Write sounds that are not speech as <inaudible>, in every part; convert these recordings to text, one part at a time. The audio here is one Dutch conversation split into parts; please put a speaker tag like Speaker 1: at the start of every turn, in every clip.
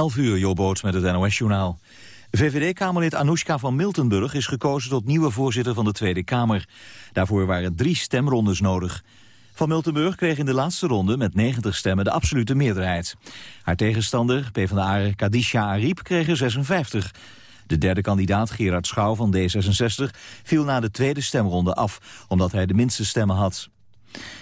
Speaker 1: 11 uur, Jobboot met het NOS-journaal. VVD-kamerlid Anoushka van Miltenburg is gekozen tot nieuwe voorzitter van de Tweede Kamer. Daarvoor waren drie stemrondes nodig. Van Miltenburg kreeg in de laatste ronde met 90 stemmen de absolute meerderheid. Haar tegenstander, PvdA Kadisha Ariep, kreeg er 56. De derde kandidaat, Gerard Schouw van D66, viel na de tweede stemronde af... omdat hij de minste stemmen had.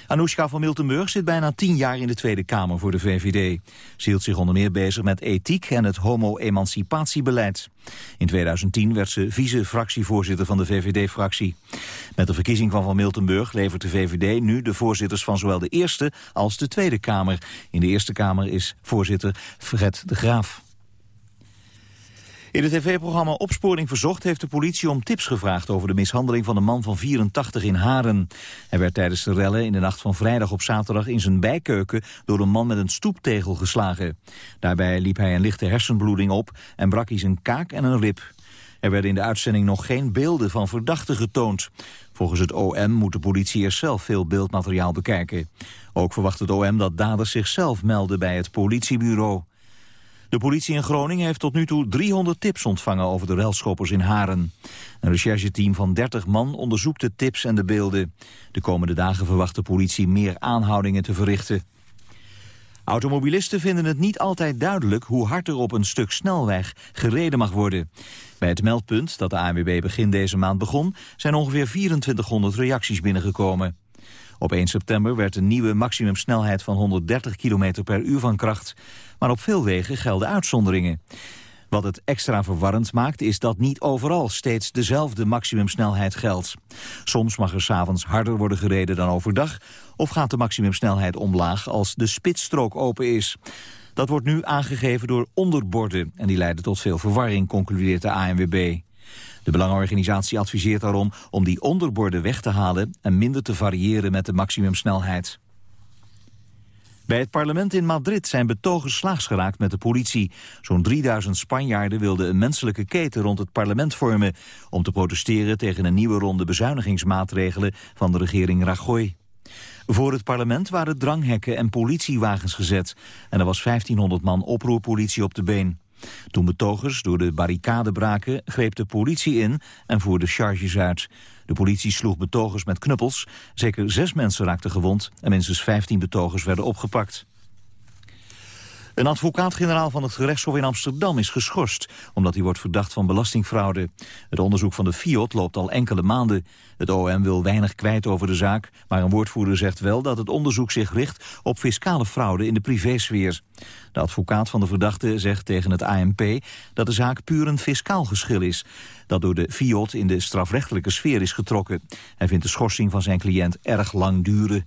Speaker 1: Anoushka van Miltenburg zit bijna tien jaar in de Tweede Kamer voor de VVD. Ze hield zich onder meer bezig met ethiek en het homo-emancipatiebeleid. In 2010 werd ze vice-fractievoorzitter van de VVD-fractie. Met de verkiezing van Van Miltenburg levert de VVD nu de voorzitters van zowel de Eerste als de Tweede Kamer. In de Eerste Kamer is voorzitter Fred de Graaf. In het tv-programma Opsporing Verzocht heeft de politie om tips gevraagd over de mishandeling van een man van 84 in Haren. Hij werd tijdens de rellen in de nacht van vrijdag op zaterdag in zijn bijkeuken door een man met een stoeptegel geslagen. Daarbij liep hij een lichte hersenbloeding op en brak hij zijn kaak en een rib. Er werden in de uitzending nog geen beelden van verdachten getoond. Volgens het OM moet de politie er zelf veel beeldmateriaal bekijken. Ook verwacht het OM dat daders zichzelf melden bij het politiebureau. De politie in Groningen heeft tot nu toe 300 tips ontvangen over de relschoppers in Haren. Een rechercheteam van 30 man onderzoekt de tips en de beelden. De komende dagen verwacht de politie meer aanhoudingen te verrichten. Automobilisten vinden het niet altijd duidelijk hoe hard er op een stuk snelweg gereden mag worden. Bij het meldpunt dat de ANWB begin deze maand begon zijn ongeveer 2400 reacties binnengekomen. Op 1 september werd een nieuwe maximumsnelheid van 130 km per uur van kracht. Maar op veel wegen gelden uitzonderingen. Wat het extra verwarrend maakt is dat niet overal steeds dezelfde maximumsnelheid geldt. Soms mag er s'avonds harder worden gereden dan overdag... of gaat de maximumsnelheid omlaag als de spitsstrook open is. Dat wordt nu aangegeven door onderborden en die leiden tot veel verwarring, concludeert de ANWB. De Belangenorganisatie adviseert daarom om die onderborden weg te halen en minder te variëren met de maximumsnelheid. Bij het parlement in Madrid zijn betogers slaags geraakt met de politie. Zo'n 3000 Spanjaarden wilden een menselijke keten rond het parlement vormen... om te protesteren tegen een nieuwe ronde bezuinigingsmaatregelen van de regering Rajoy. Voor het parlement waren dranghekken en politiewagens gezet... en er was 1500 man oproerpolitie op de been. Toen betogers door de barricade braken, greep de politie in en voerde charges uit. De politie sloeg betogers met knuppels. Zeker zes mensen raakten gewond en minstens 15 betogers werden opgepakt. Een advocaat-generaal van het gerechtshof in Amsterdam is geschorst... omdat hij wordt verdacht van belastingfraude. Het onderzoek van de FIOD loopt al enkele maanden. Het OM wil weinig kwijt over de zaak... maar een woordvoerder zegt wel dat het onderzoek zich richt... op fiscale fraude in de privésfeer. De advocaat van de verdachte zegt tegen het ANP... dat de zaak puur een fiscaal geschil is... dat door de FIOD in de strafrechtelijke sfeer is getrokken. Hij vindt de schorsing van zijn cliënt erg lang duren.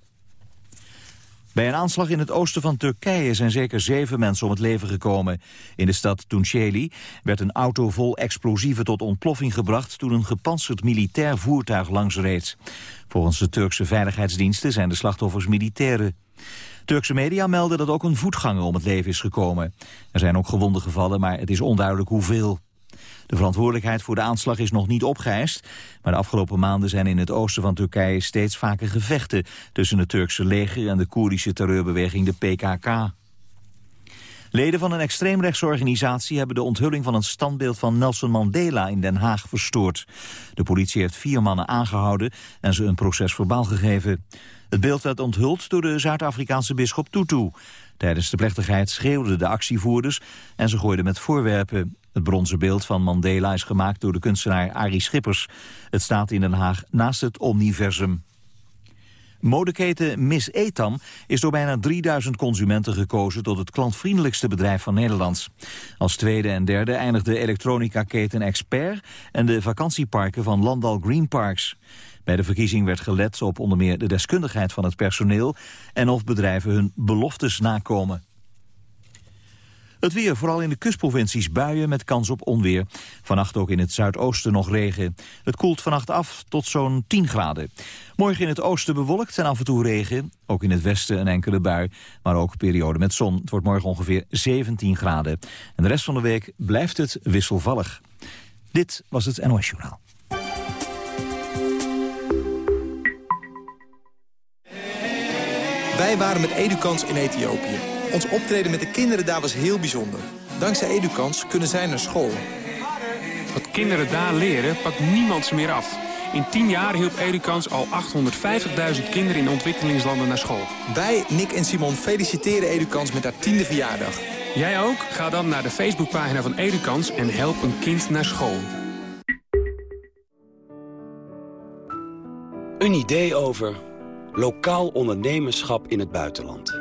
Speaker 1: Bij een aanslag in het oosten van Turkije zijn zeker zeven mensen om het leven gekomen. In de stad Tunceli werd een auto vol explosieven tot ontploffing gebracht... toen een gepantserd militair voertuig langs reed. Volgens de Turkse veiligheidsdiensten zijn de slachtoffers militairen. Turkse media melden dat ook een voetganger om het leven is gekomen. Er zijn ook gewonden gevallen, maar het is onduidelijk hoeveel. De verantwoordelijkheid voor de aanslag is nog niet opgeëist... maar de afgelopen maanden zijn in het oosten van Turkije steeds vaker gevechten... tussen het Turkse leger en de Koerdische terreurbeweging de PKK. Leden van een extreemrechtse organisatie hebben de onthulling van een standbeeld van Nelson Mandela in Den Haag verstoord. De politie heeft vier mannen aangehouden en ze een proces verbaal gegeven. Het beeld werd onthuld door de Zuid-Afrikaanse bisschop Tutu. Tijdens de plechtigheid schreeuwden de actievoerders en ze gooiden met voorwerpen. Het bronzen beeld van Mandela is gemaakt door de kunstenaar Arie Schippers. Het staat in Den Haag naast het Omniversum. Modeketen Miss Etam is door bijna 3000 consumenten gekozen tot het klantvriendelijkste bedrijf van Nederland. Als tweede en derde eindigde elektronica-keten Expert en de vakantieparken van Landal Green Parks. Bij de verkiezing werd gelet op onder meer de deskundigheid van het personeel en of bedrijven hun beloftes nakomen. Het weer, vooral in de kustprovincies buien met kans op onweer. Vannacht ook in het zuidoosten nog regen. Het koelt vannacht af tot zo'n 10 graden. Morgen in het oosten bewolkt en af en toe regen. Ook in het westen een enkele bui, maar ook periode met zon. Het wordt morgen ongeveer 17 graden. En de rest van de week blijft het wisselvallig. Dit was het NOS Journaal.
Speaker 2: Wij waren met Edukans in Ethiopië. Ons optreden met de kinderen daar was heel bijzonder. Dankzij Edukans kunnen zij naar school.
Speaker 3: Wat kinderen daar leren, pakt niemand ze meer af. In 10 jaar hielp Edukans al 850.000 kinderen in ontwikkelingslanden naar school.
Speaker 2: Wij, Nick en Simon, feliciteren Edukans met haar tiende verjaardag.
Speaker 3: Jij ook? Ga dan naar de Facebookpagina van Edukans en help een kind naar school.
Speaker 4: Een idee over lokaal ondernemerschap in het buitenland.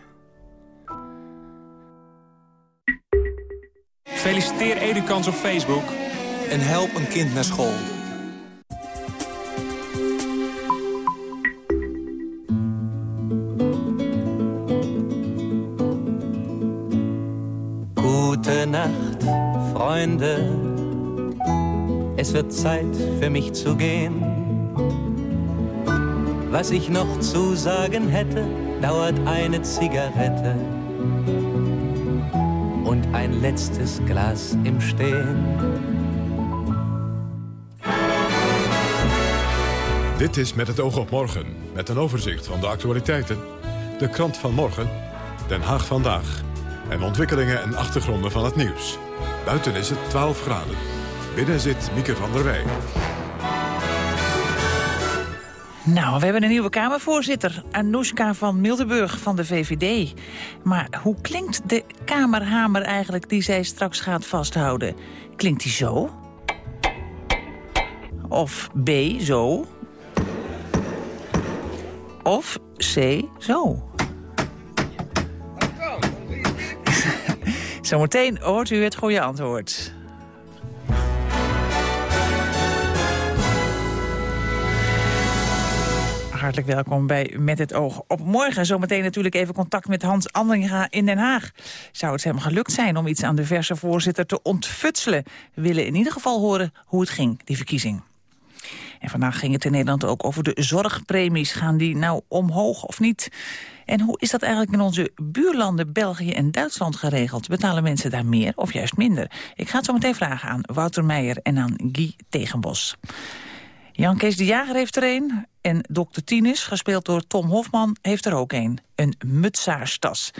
Speaker 3: Feliciteer Edukans op Facebook.
Speaker 2: En help een kind naar school.
Speaker 5: Gute Nacht, Freunde. Es wird Zeit für mich zu gehen. Was ich noch zu sagen hätte, dauert eine Zigarette und ein Glas im Stehen.
Speaker 6: Dit is Met het oog op morgen, met een overzicht van de actualiteiten, de krant van morgen, Den Haag vandaag en ontwikkelingen en achtergronden van het nieuws. Buiten is het 12 graden. Binnen zit Mieke van der Wij.
Speaker 7: Nou, we hebben een nieuwe Kamervoorzitter, Anoushka van Miltenburg van de VVD. Maar hoe klinkt de Kamerhamer eigenlijk die zij straks gaat vasthouden? Klinkt die zo? Of B, zo? Of C, zo? <laughs> Zometeen hoort u het goede antwoord. Hartelijk welkom bij Met het Oog op Morgen. Zometeen natuurlijk even contact met Hans Andringa in Den Haag. Zou het hem gelukt zijn om iets aan de verse voorzitter te ontfutselen? We willen in ieder geval horen hoe het ging, die verkiezing. En vandaag ging het in Nederland ook over de zorgpremies. Gaan die nou omhoog of niet? En hoe is dat eigenlijk in onze buurlanden België en Duitsland geregeld? Betalen mensen daar meer of juist minder? Ik ga het zo meteen vragen aan Wouter Meijer en aan Guy Tegenbos. Jan Kees de Jager heeft er een. En Dr. Tinus, gespeeld door Tom Hofman, heeft er ook een. Een mutsaarstas.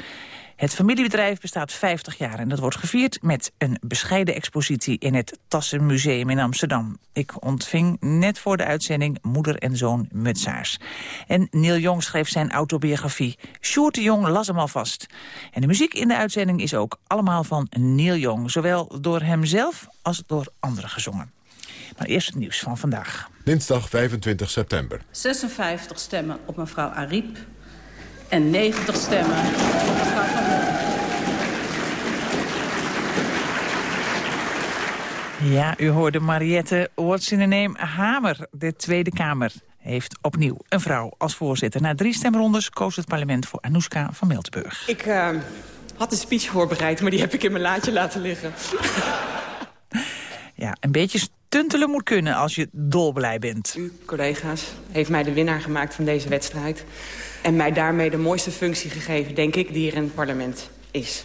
Speaker 7: Het familiebedrijf bestaat 50 jaar en dat wordt gevierd met een bescheiden expositie in het Tassenmuseum in Amsterdam. Ik ontving net voor de uitzending moeder en zoon Mutsaars. En Neil Jong schreef zijn autobiografie. Sjoerd de Jong las hem alvast. En de muziek in de uitzending is ook allemaal van Neil Jong. Zowel door hemzelf als door anderen gezongen. Maar eerst het nieuws van vandaag.
Speaker 6: Dinsdag 25 september.
Speaker 8: 56 stemmen op mevrouw Ariep en 90 stemmen op mevrouw Van Mulder.
Speaker 7: Ja, u hoorde Mariette What's in the Name Hamer. De Tweede Kamer heeft opnieuw een vrouw als voorzitter. Na drie stemrondes koos het parlement voor Anoushka van Miltenburg.
Speaker 9: Ik uh, had een speech voorbereid, maar die heb ik in mijn laadje laten liggen.
Speaker 7: Ja, een beetje stuntelen moet kunnen als je dolblij bent.
Speaker 9: U, collega's, heeft mij de winnaar gemaakt van deze wedstrijd. En mij daarmee de mooiste functie gegeven, denk ik, die er in het parlement is.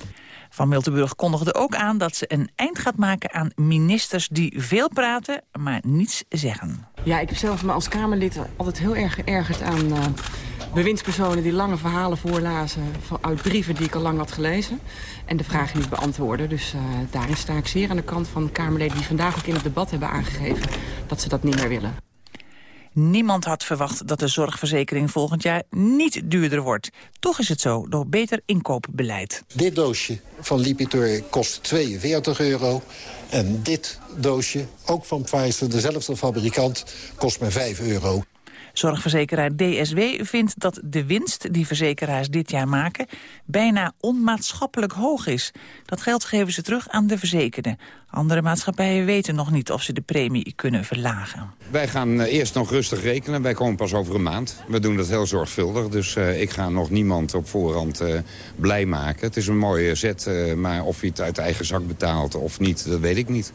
Speaker 7: Van Miltenburg kondigde ook aan dat ze een eind gaat maken aan ministers die veel praten, maar niets zeggen.
Speaker 9: Ja, ik heb zelf me als Kamerlid altijd heel erg geërgerd aan uh, bewindspersonen die lange verhalen voorlazen uit brieven die ik al lang had gelezen. En de vragen niet beantwoorden. Dus uh, daarin sta ik zeer aan de kant van Kamerleden die vandaag ook in het debat hebben aangegeven dat ze dat niet meer willen.
Speaker 7: Niemand had verwacht dat de zorgverzekering volgend jaar niet duurder wordt. Toch is het zo, door beter inkoopbeleid.
Speaker 10: Dit doosje van Lipitor kost 42 euro. En dit doosje, ook van Pfizer, dezelfde fabrikant, kost maar 5 euro.
Speaker 7: Zorgverzekeraar DSW vindt dat de winst die verzekeraars dit jaar maken bijna onmaatschappelijk hoog is. Dat geld geven ze terug aan de verzekerden. Andere maatschappijen weten nog niet of ze de premie kunnen verlagen.
Speaker 11: Wij gaan eh, eerst nog rustig rekenen. Wij komen pas over een maand. We doen dat heel zorgvuldig. Dus uh, ik ga nog niemand op voorhand uh, blij maken. Het is een mooie zet, maar of hij het uit eigen zak betaalt of niet, dat weet ik niet.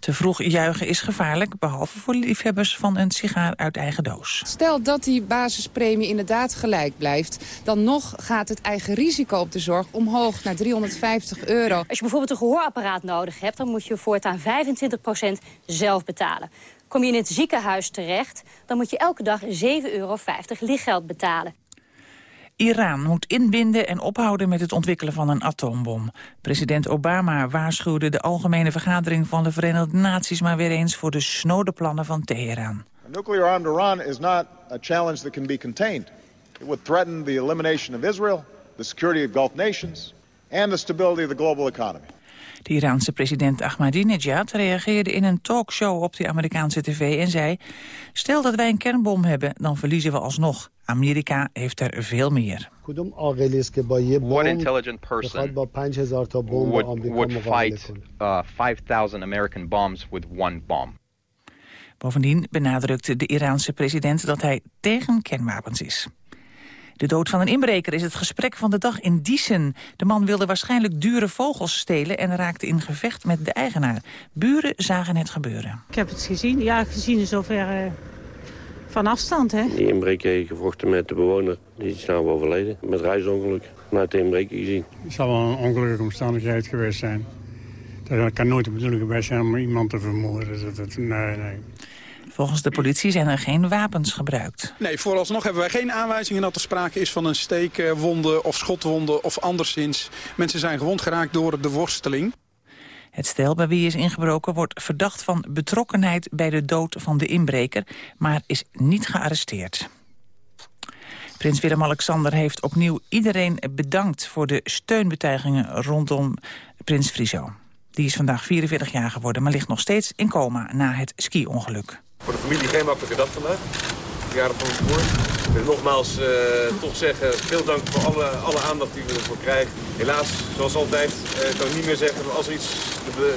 Speaker 7: Te vroeg juichen is gevaarlijk, behalve voor liefhebbers van een sigaar uit eigen doos.
Speaker 12: Stel dat die basispremie inderdaad gelijk blijft... dan nog gaat het eigen risico op de zorg omhoog naar 350 euro.
Speaker 13: Als je bijvoorbeeld een gehoorapparaat nodig hebt... dan moet je voortaan 25% zelf betalen. Kom je in het ziekenhuis terecht, dan moet je elke dag 7,50 euro lichtgeld betalen.
Speaker 7: Iran moet inbinden en ophouden met het ontwikkelen van een atoombom. President Obama waarschuwde de Algemene Vergadering van de Verenigde Naties... maar weer eens voor de snode plannen van Teheran.
Speaker 14: Nuclear armed Iran is not a challenge that can be contained. It would threaten the elimination of Israel, the security of Gulf nations... and the stability of the global economy.
Speaker 7: De Iraanse president Ahmadinejad reageerde in een talkshow op de Amerikaanse tv en zei... stel dat wij een kernbom hebben, dan verliezen we alsnog. Amerika heeft er veel meer.
Speaker 15: What intelligent person would, would fight uh, 5,000 American bombs with one bomb?
Speaker 7: Bovendien benadrukte de Iraanse president dat hij tegen kernwapens is. De dood van een inbreker is het gesprek van de dag in Diesen. De man wilde waarschijnlijk dure vogels stelen en raakte in gevecht met de eigenaar. Buren zagen het gebeuren.
Speaker 16: Ik heb het gezien, ja, gezien in zover uh, van afstand. Hè?
Speaker 17: Die inbreker heeft gevochten met de bewoner. Die is nou overleden, met reisongeluk. Vanuit de inbreker gezien.
Speaker 18: Het zal wel een ongelukkige omstandigheid geweest zijn. Dat kan nooit de bedoeling geweest zijn om iemand te vermoorden. Dat, dat, nee, nee.
Speaker 7: Volgens de politie zijn er geen wapens gebruikt.
Speaker 19: Nee, vooralsnog hebben wij geen aanwijzingen dat er sprake is van een steekwonde of schotwonde of anderszins. Mensen zijn gewond geraakt door de worsteling.
Speaker 7: Het stel bij wie is ingebroken wordt verdacht van betrokkenheid bij de dood van de inbreker, maar is niet gearresteerd. Prins Willem-Alexander heeft opnieuw iedereen bedankt voor de steunbetuigingen rondom prins Friso. Die is vandaag 44 jaar geworden, maar ligt nog steeds in coma na het ski-ongeluk.
Speaker 20: Voor de familie geen makkelijke dag vandaag. Jaren van het woord. Ik wil nogmaals uh, toch zeggen, veel dank voor alle, alle aandacht die we ervoor krijgen. Helaas, zoals altijd, uh, kan ik niet meer zeggen. Maar als er iets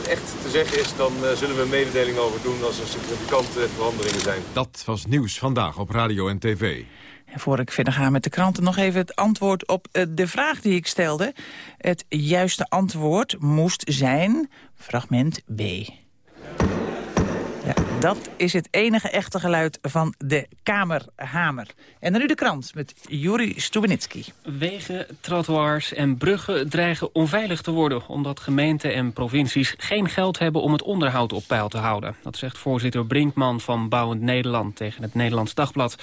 Speaker 20: echt te zeggen is, dan uh, zullen we een mededeling over doen als er significante veranderingen zijn.
Speaker 6: Dat was nieuws vandaag op radio en tv.
Speaker 7: En voor ik verder ga met de kranten nog even het antwoord op de vraag die ik stelde. Het juiste antwoord moest zijn fragment B. Dat is het enige echte geluid van de Kamerhamer. En dan nu de krant met Juri Stubenitski.
Speaker 21: Wegen, trottoirs en bruggen dreigen onveilig te worden... omdat gemeenten en provincies geen geld hebben om het onderhoud op peil te houden. Dat zegt voorzitter Brinkman van Bouwend Nederland tegen het Nederlands Dagblad.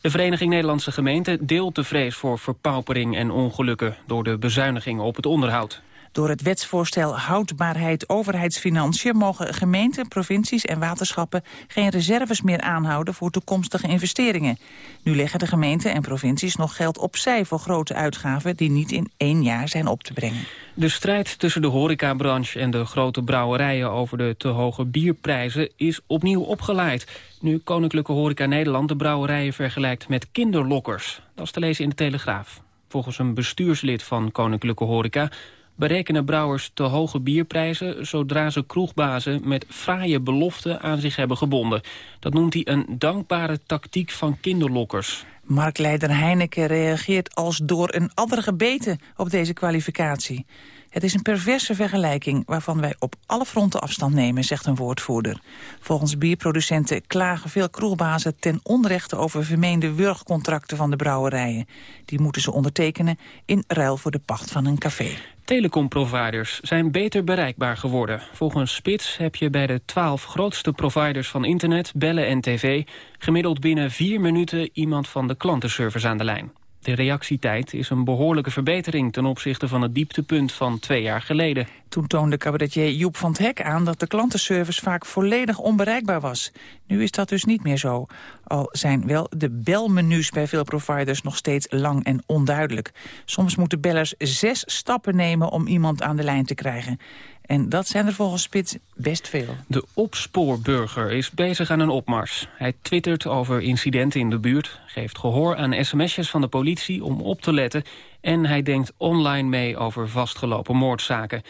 Speaker 21: De Vereniging Nederlandse Gemeenten deelt de vrees voor verpaupering en ongelukken... door de bezuinigingen op het onderhoud.
Speaker 7: Door het wetsvoorstel houdbaarheid overheidsfinanciën... mogen gemeenten, provincies en waterschappen geen reserves meer aanhouden... voor toekomstige investeringen. Nu leggen de gemeenten en provincies nog geld opzij... voor grote uitgaven die niet in één jaar zijn op te brengen.
Speaker 21: De strijd tussen de horecabranche en de grote brouwerijen... over de te hoge bierprijzen is opnieuw opgeleid. Nu Koninklijke Horeca Nederland de brouwerijen vergelijkt met kinderlokkers. Dat is te lezen in de Telegraaf. Volgens een bestuurslid van Koninklijke Horeca berekenen brouwers te hoge bierprijzen... zodra ze kroegbazen met fraaie beloften aan zich hebben gebonden. Dat noemt hij een dankbare tactiek van kinderlokkers.
Speaker 7: Marktleider Heineken reageert als door een adder gebeten op deze kwalificatie. Het is een perverse vergelijking waarvan wij op alle fronten afstand nemen, zegt een woordvoerder. Volgens bierproducenten klagen veel kroegbazen ten onrechte over vermeende wurgcontracten van de brouwerijen. Die moeten ze ondertekenen in ruil voor de pacht van een café.
Speaker 21: Telecomproviders zijn beter bereikbaar geworden. Volgens Spits heb je bij de twaalf grootste providers van internet, bellen en tv... gemiddeld binnen vier minuten iemand van de klantenservice aan de lijn. De reactietijd is een behoorlijke verbetering ten opzichte van het dieptepunt van twee jaar geleden.
Speaker 7: Toen toonde cabaretier Joep van het Hek aan dat de klantenservice vaak volledig onbereikbaar was. Nu is dat dus niet meer zo. Al zijn wel de belmenu's bij veel providers nog steeds lang en onduidelijk. Soms moeten bellers zes stappen nemen om iemand aan de lijn te krijgen. En dat zijn er volgens Spits best veel.
Speaker 21: De opspoorburger is bezig aan een opmars. Hij twittert over incidenten in de buurt, geeft gehoor aan sms'jes van de politie om op te letten... en hij denkt online mee over vastgelopen moordzaken.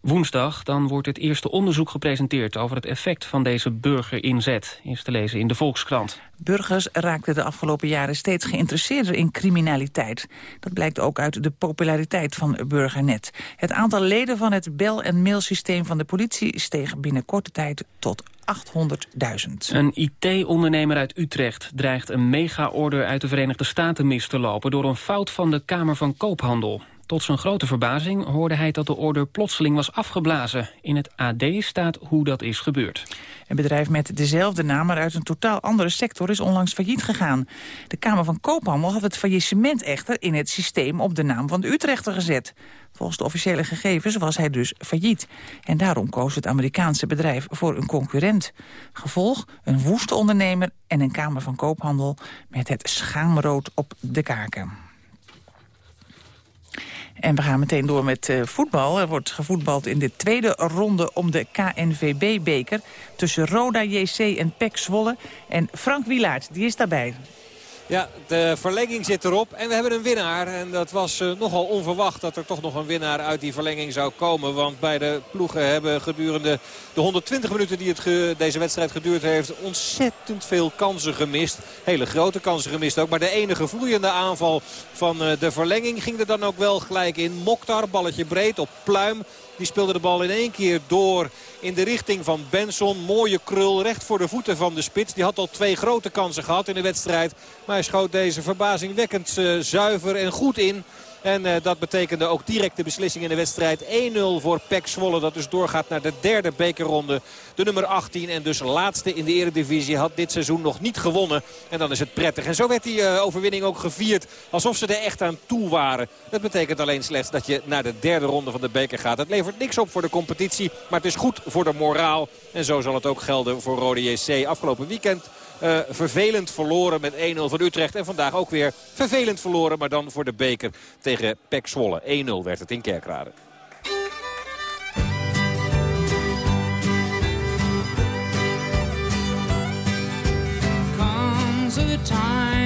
Speaker 21: Woensdag dan wordt het eerste onderzoek gepresenteerd over het effect van deze burgerinzet. Is te lezen in de Volkskrant.
Speaker 7: Burgers raakten de afgelopen jaren steeds geïnteresseerder in criminaliteit. Dat blijkt ook uit de populariteit van Burgernet. Het aantal leden van het bel- en mailsysteem van de politie steeg binnen korte tijd tot 800.000.
Speaker 21: Een IT-ondernemer uit Utrecht dreigt een mega-order uit de Verenigde Staten mis te lopen... door een fout van de Kamer van Koophandel. Tot zijn grote verbazing hoorde hij dat de order plotseling was afgeblazen. In het AD staat hoe dat is gebeurd.
Speaker 7: Een bedrijf met dezelfde naam, maar uit een totaal andere sector... is onlangs failliet gegaan. De Kamer van Koophandel had het faillissement echter... in het systeem op de naam van de Utrechter gezet. Volgens de officiële gegevens was hij dus failliet. En daarom koos het Amerikaanse bedrijf voor een concurrent. Gevolg, een woeste ondernemer en een Kamer van Koophandel... met het schaamrood op de kaken. En we gaan meteen door met uh, voetbal. Er wordt gevoetbald in de tweede ronde om de KNVB-beker... tussen Roda JC en PEC Zwolle. En Frank Wilaert, die is daarbij.
Speaker 22: Ja, de verlenging zit erop en we hebben een winnaar. En dat was uh, nogal onverwacht dat er toch nog een winnaar uit die verlenging zou komen. Want beide ploegen hebben gedurende de 120 minuten die het deze wedstrijd geduurd heeft... ontzettend veel kansen gemist. Hele grote kansen gemist ook. Maar de enige vloeiende aanval van uh, de verlenging ging er dan ook wel gelijk in. Mokhtar, balletje breed op Pluim. Die speelde de bal in één keer door in de richting van Benson. Mooie krul recht voor de voeten van de spits. Die had al twee grote kansen gehad in de wedstrijd. Maar hij schoot deze verbazingwekkend uh, zuiver en goed in. En uh, dat betekende ook direct de beslissing in de wedstrijd. 1-0 voor Pek Zwolle dat dus doorgaat naar de derde bekerronde. De nummer 18 en dus laatste in de eredivisie had dit seizoen nog niet gewonnen. En dan is het prettig. En zo werd die uh, overwinning ook gevierd alsof ze er echt aan toe waren. Dat betekent alleen slechts dat je naar de derde ronde van de beker gaat. Het levert niks op voor de competitie, maar het is goed voor de moraal. En zo zal het ook gelden voor Rode JC. Afgelopen weekend uh, vervelend verloren met 1-0 van Utrecht. En vandaag ook weer vervelend verloren, maar dan voor de beker tegen Pek Zwolle. 1-0 werd het in Kerkrade. Comes time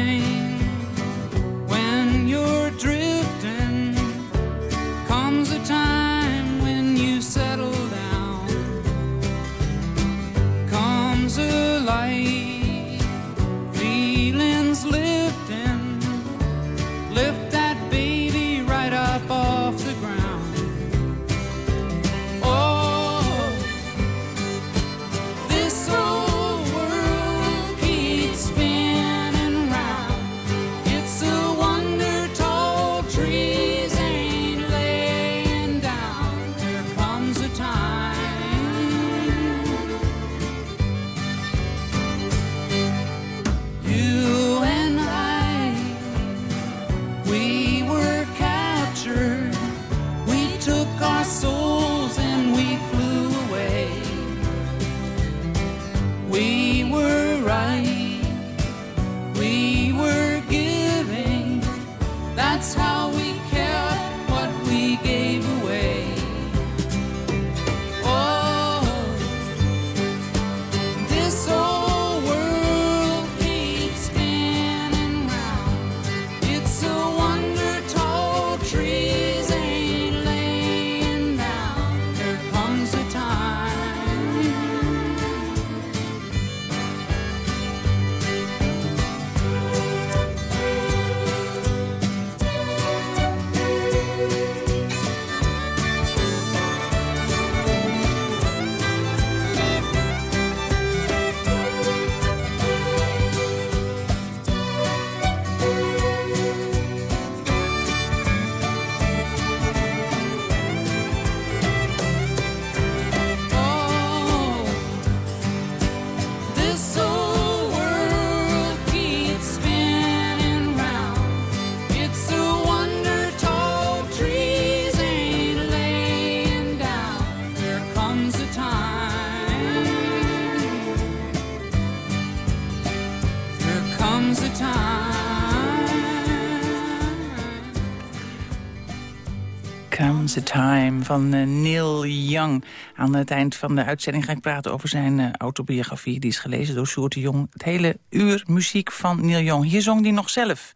Speaker 7: Once a Time van uh, Neil Young. Aan het eind van de uitzending ga ik praten over zijn uh, autobiografie. Die is gelezen door Sjoerd de Jong. Het hele uur muziek van Neil Young. Hier zong hij nog zelf.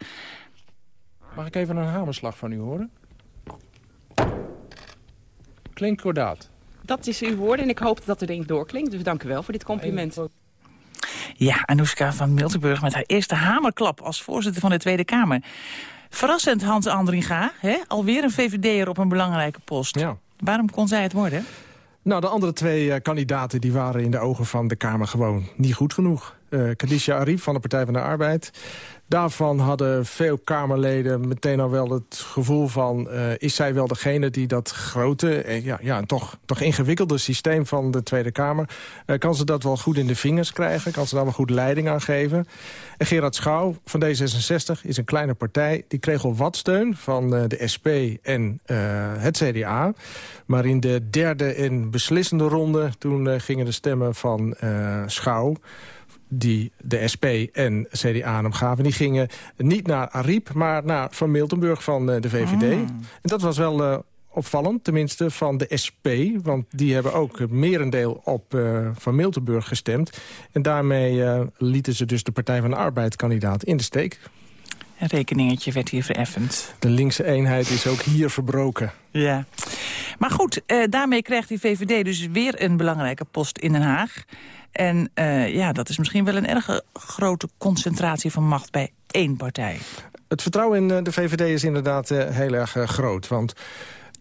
Speaker 23: Mag ik even een hamerslag van u horen? Klinkt kordaat.
Speaker 9: Dat is uw woord en ik hoop dat het ding doorklinkt. Dus dank u wel voor dit compliment.
Speaker 7: Ja, Anoushka van Miltenburg met haar eerste hamerklap als voorzitter van de Tweede Kamer. Verrassend, Hans Andringa. Hè? Alweer een VVD'er op een belangrijke post. Ja. Waarom kon zij het worden?
Speaker 23: Nou, de andere twee uh, kandidaten die waren in de ogen van de Kamer gewoon niet goed genoeg. Uh, Khadija Arif van de Partij van de Arbeid Daarvan hadden veel Kamerleden meteen al wel het gevoel van... Uh, is zij wel degene die dat grote, uh, ja, ja, toch, toch ingewikkelde systeem van de Tweede Kamer... Uh, kan ze dat wel goed in de vingers krijgen? Kan ze daar wel goed leiding aan geven? En Gerard Schouw van D66 is een kleine partij. Die kreeg al wat steun van de SP en het CDA. Maar in de derde en beslissende ronde... toen gingen de stemmen van Schouw die de SP en CDA hem gaven... die gingen niet naar Ariep, maar naar Van Miltenburg van eh, de VVD. Ah. En dat was wel uh, opvallend, tenminste van de SP. Want die hebben ook merendeel op uh, Van Miltenburg gestemd. En daarmee lieten ze dus de Partij van de Arbeid-kandidaat in de steek.
Speaker 7: Een rekeningetje werd hier vereffend.
Speaker 23: De linkse eenheid is ook hier verbroken.
Speaker 7: Ja. Maar goed, daarmee krijgt die VVD dus weer een belangrijke post in Den Haag. En uh, ja, dat is misschien wel een erg grote concentratie van macht bij één partij.
Speaker 23: Het vertrouwen in eh, de VVD is inderdaad uh, heel erg groot. Want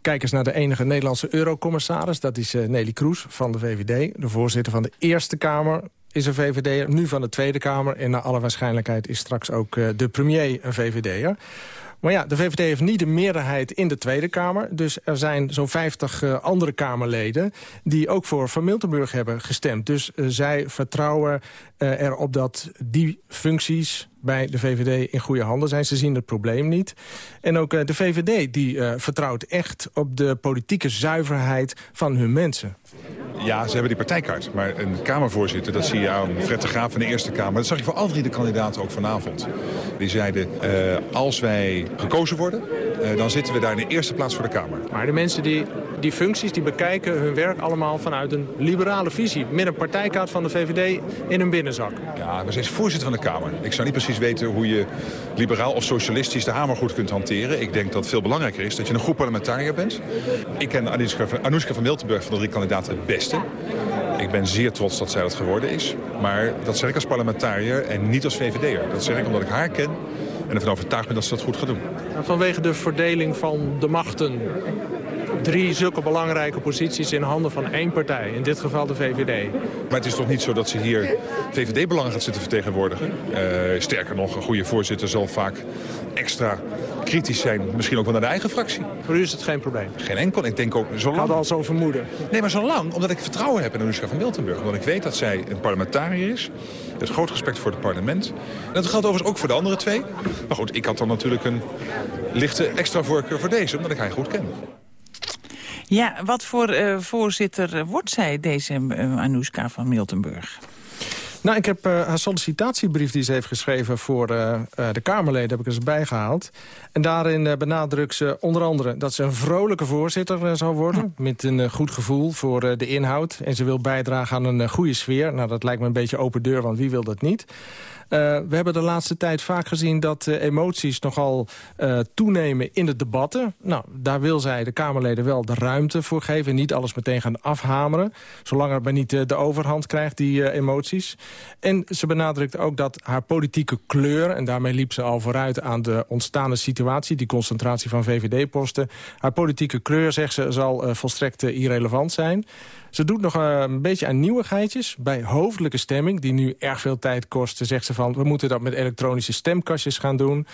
Speaker 23: kijk eens naar de enige Nederlandse eurocommissaris. Dat is Nelly Kroes van de VVD. De voorzitter van de Eerste Kamer is een VVD'er. Nu van de Tweede Kamer. En naar alle waarschijnlijkheid is straks ook de premier een VVD'er. Maar ja, de VVD heeft niet de meerderheid in de Tweede Kamer. Dus er zijn zo'n 50 uh, andere Kamerleden die ook voor Van Miltenburg hebben gestemd. Dus uh, zij vertrouwen uh, erop dat die functies bij de VVD in goede handen zijn. Ze zien het probleem niet. En ook de VVD die vertrouwt echt op de politieke zuiverheid van hun mensen.
Speaker 24: Ja, ze hebben die partijkaart. Maar een Kamervoorzitter, dat zie je aan Fred de Graaf van de Eerste Kamer. Dat zag je voor alle drie de kandidaten ook vanavond. Die zeiden, uh, als wij gekozen worden, uh, dan zitten we daar in de eerste plaats voor de Kamer.
Speaker 23: Maar de mensen die die functies, die bekijken hun werk allemaal vanuit een liberale visie. Met een partijkaart van de VVD in hun binnenzak.
Speaker 24: Ja, maar ze is voorzitter van de Kamer. Ik zou niet precies weten hoe je liberaal of socialistisch de hamer goed kunt hanteren. Ik denk dat het veel belangrijker is dat je een goed parlementariër bent. Ik ken Anoushka van Miltenburg van de drie kandidaten het beste. Ik ben zeer trots dat zij dat geworden is. Maar dat zeg ik als parlementariër en niet als VVD'er. Dat zeg ik omdat ik haar ken en ervan overtuigd ben dat ze dat goed gaat doen.
Speaker 23: Vanwege de verdeling van de machten drie zulke belangrijke posities in handen van één partij. In dit geval de VVD.
Speaker 24: Maar het is toch niet zo dat ze hier VVD-belangen gaat zitten vertegenwoordigen? Uh, sterker nog, een goede voorzitter zal vaak extra kritisch zijn. Misschien ook wel naar de eigen fractie.
Speaker 23: Voor u is het geen probleem?
Speaker 24: Geen enkel. Ik denk ook zo lang...
Speaker 23: Ik had al zo'n vermoeden.
Speaker 24: Nee, maar zo lang omdat ik vertrouwen heb in Anoushka van Miltenburg. Omdat ik weet dat zij een parlementariër is. Het groot respect voor het parlement. En dat geldt overigens ook voor de andere twee. Maar goed, ik had dan natuurlijk een lichte extra voorkeur voor deze, omdat ik haar goed ken.
Speaker 7: Ja, wat voor uh, voorzitter wordt zij, deze uh, Anoushka van Miltenburg?
Speaker 23: Nou, ik heb uh, haar sollicitatiebrief die ze heeft geschreven voor uh, de Kamerleden... heb ik eens bijgehaald. En daarin benadrukt ze onder andere dat ze een vrolijke voorzitter zal worden... met een goed gevoel voor de inhoud. En ze wil bijdragen aan een goede sfeer. Nou, dat lijkt me een beetje open deur, want wie wil dat niet? Uh, we hebben de laatste tijd vaak gezien dat emoties nogal uh, toenemen in de debatten. Nou, daar wil zij de Kamerleden wel de ruimte voor geven. Niet alles meteen gaan afhameren. Zolang het maar niet de overhand krijgt, die emoties. En ze benadrukt ook dat haar politieke kleur... en daarmee liep ze al vooruit aan de ontstaande situatie... die concentratie van VVD-posten. Haar politieke kleur, zegt ze, zal volstrekt irrelevant zijn. Ze doet nog uh, een beetje aan nieuwigheidjes. Bij hoofdelijke stemming, die nu erg veel tijd kost... zegt ze van, we moeten dat met elektronische stemkastjes gaan doen.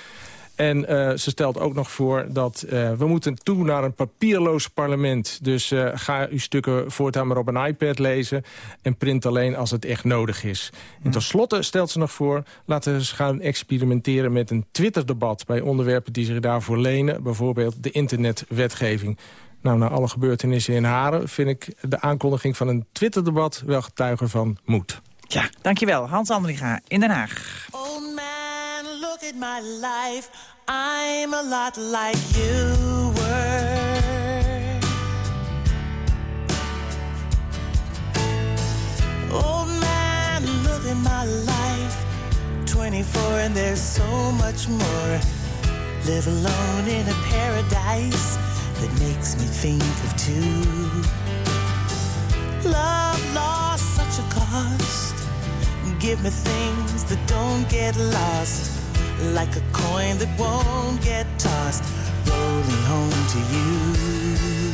Speaker 23: En uh, ze stelt ook nog voor dat uh, we moeten toe naar een papierloos parlement. Dus uh, ga uw stukken voortaan maar op een iPad lezen... en print alleen als het echt nodig is. En tenslotte stelt ze nog voor... laten we gaan experimenteren met een Twitter-debat... bij onderwerpen die zich daarvoor lenen. Bijvoorbeeld de internetwetgeving. Nou, na alle gebeurtenissen in Haren vind ik de aankondiging van een Twitterdebat wel getuige van moed.
Speaker 7: Ja, dankjewel. Hans Andringa in Den Haag.
Speaker 25: Old man, look at my life. I'm a lot like you were. Old man, look at my life. 24 and there's so much more. Live alone in a paradise. That makes me think of two. Love lost such a cost. Give me things that don't get lost. Like a coin that won't get tossed. Rolling home to you.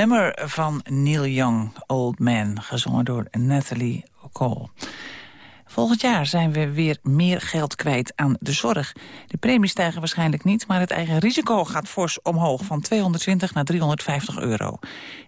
Speaker 7: Nummer van Neil Young, Old Man, gezongen door Natalie Cole. Volgend jaar zijn we weer meer geld kwijt aan de zorg. De premies stijgen waarschijnlijk niet, maar het eigen risico gaat fors omhoog... van 220 naar 350 euro.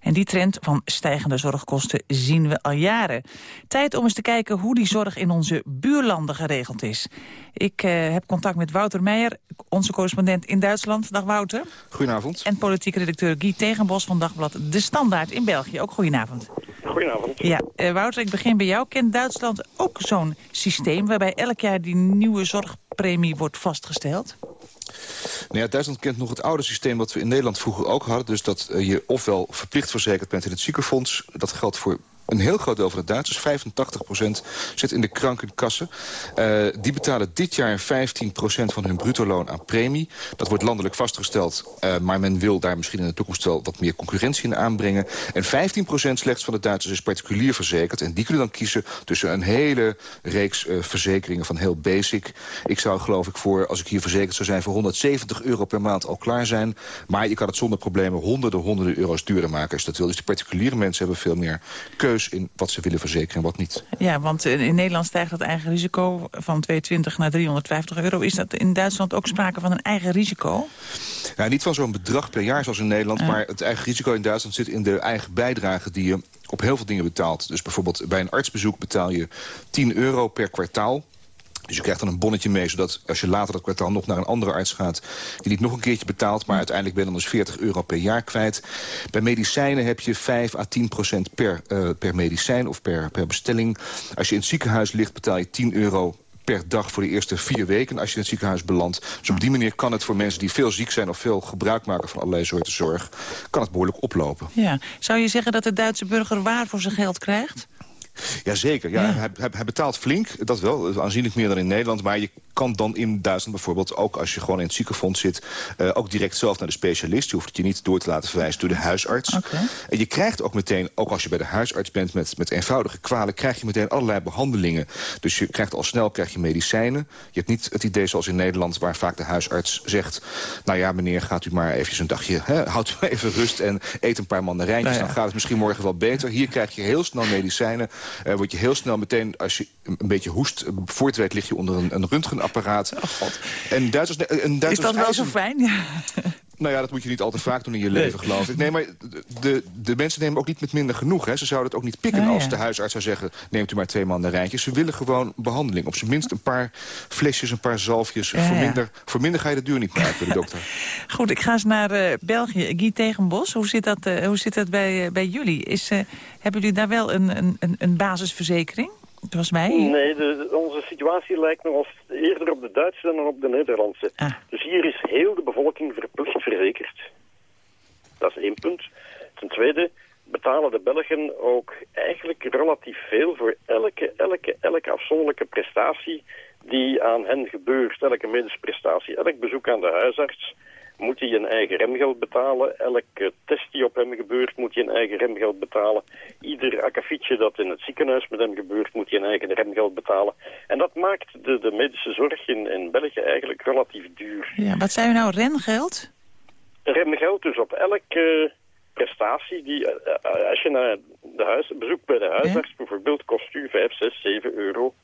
Speaker 7: En die trend van stijgende zorgkosten zien we al jaren. Tijd om eens te kijken hoe die zorg in onze buurlanden geregeld is. Ik uh, heb contact met Wouter Meijer, onze correspondent in Duitsland. Dag Wouter.
Speaker 26: Goedenavond.
Speaker 7: En politiek redacteur Guy Tegenbos van Dagblad De Standaard in België. Ook goedenavond.
Speaker 26: Goedenavond.
Speaker 7: Ja, uh, Wouter, ik begin bij jou. Kent Duitsland ook zo'n systeem... waarbij elk jaar die nieuwe zorgpremie wordt vastgesteld?
Speaker 26: Nou ja, Duitsland kent nog het oude systeem wat we in Nederland vroeger ook hadden. Dus dat uh, je ofwel verplicht verzekerd bent in het ziekenfonds. Dat geldt voor een heel groot deel van de Duitsers, 85% zit in de krankenkassen. Uh, die betalen dit jaar 15% van hun bruto-loon aan premie. Dat wordt landelijk vastgesteld, uh, maar men wil daar misschien in de toekomst wel wat meer concurrentie in aanbrengen. En 15% slechts van de Duitsers is particulier verzekerd. En die kunnen dan kiezen tussen een hele reeks uh, verzekeringen van heel basic. Ik zou geloof ik voor, als ik hier verzekerd zou zijn, voor 170 euro per maand al klaar zijn. Maar je kan het zonder problemen honderden, honderden euro's duurder maken als dat wil. Dus de particuliere mensen hebben veel meer keuze in wat ze willen verzekeren en wat niet.
Speaker 7: Ja, want in Nederland stijgt het eigen risico van 220 naar 350 euro. Is dat in Duitsland ook sprake van een eigen risico?
Speaker 26: Ja, niet van zo'n bedrag per jaar zoals in Nederland... maar het eigen risico in Duitsland zit in de eigen bijdrage... die je op heel veel dingen betaalt. Dus bijvoorbeeld bij een artsbezoek betaal je 10 euro per kwartaal Dus je krijgt dan een bonnetje mee, zodat als je later dat kwartaal nog naar een andere arts gaat... die niet nog een keertje betaalt, maar uiteindelijk ben je dan dus 40 euro per jaar kwijt. Bij medicijnen heb je 5 à 10 procent per, uh, per medicijn of per, per bestelling. Als je in het ziekenhuis ligt, betaal je 10 euro per dag voor de eerste vier weken als je in het ziekenhuis belandt. Dus op die manier kan het voor mensen die veel ziek zijn... of veel gebruik maken van allerlei soorten zorg... kan het behoorlijk oplopen.
Speaker 7: Ja. Zou je zeggen dat de Duitse burger waar voor zijn geld krijgt?
Speaker 26: Jazeker, ja, ja. Hij, hij, hij, betaalt flink, dat wel, aanzienlijk meer dan in Nederland. Maar je kan dan in Duitsland bijvoorbeeld, ook als je gewoon in het ziekenfonds zit... Uh, ook direct zelf naar de specialist. Je hoeft het je niet door te laten verwijzen door de huisarts. Okay. En je krijgt ook meteen, ook als je bij de huisarts bent met, met eenvoudige kwalen... krijg je meteen allerlei behandelingen. Dus je krijgt al snel krijg je medicijnen. Je hebt niet het idee zoals in Nederland waar vaak de huisarts zegt... nou ja, meneer, gaat u maar even een dagje, hè, houdt u even rust en eet een paar mandarijntjes. Nou ja. Dan gaat het misschien morgen wel beter. Hier krijg je heel snel medicijnen. Uh, word je heel snel meteen, als je een beetje hoest... voor het weet lig je onder een, een röntgenapparaat.
Speaker 7: Oh God.
Speaker 26: En Duitsers, en
Speaker 7: Duitsers Is dat wel zo fijn? Ja.
Speaker 26: Nou ja, dat moet je niet al te vaak doen in je leven, nee. geloof ik. Nee, maar de, de mensen nemen ook niet met minder genoeg. Hè. Ze zouden het ook niet pikken oh, als ja. de huisarts zou zeggen... neemt u maar twee mandarijntjes. Ze willen gewoon behandeling. Op zijn minst een paar flesjes, een paar zalfjes. Ja, voor, minder, voor minder ga je de duur niet meer uit bij de dokter. <laughs>
Speaker 7: Goed, ik ga eens naar uh, België. Guy Tegenbos, hoe zit dat, uh, hoe zit dat bij, uh, bij jullie? Is, hebben jullie daar wel een, een, een basisverzekering? Volgens mij?
Speaker 27: Nee, de, onze situatie lijkt nog als eerder op de Duitse dan op de Nederlandse.
Speaker 7: Ah.
Speaker 27: Dus hier is heel de bevolking verplicht verzekerd. Dat is één punt. Ten tweede betalen de Belgen ook eigenlijk relatief veel voor elke, elke, elke afzonderlijke prestatie die aan hen gebeurt. Elke medische prestatie, elk bezoek aan de huisarts moet hij een eigen remgeld betalen. Elke test die op hem gebeurt, moet hij een eigen remgeld betalen. Ieder akkefietje dat in het ziekenhuis met hem gebeurt, moet hij een eigen remgeld betalen. En dat maakt de, de medische zorg in, in België eigenlijk relatief duur.
Speaker 7: Ja, wat zijn we nou, remgeld?
Speaker 27: Remgeld, dus op elke prestatie die, uh, als je naar de huis, bezoek bij de huisarts ja? bijvoorbeeld, kost u 5, 6, 7 euro.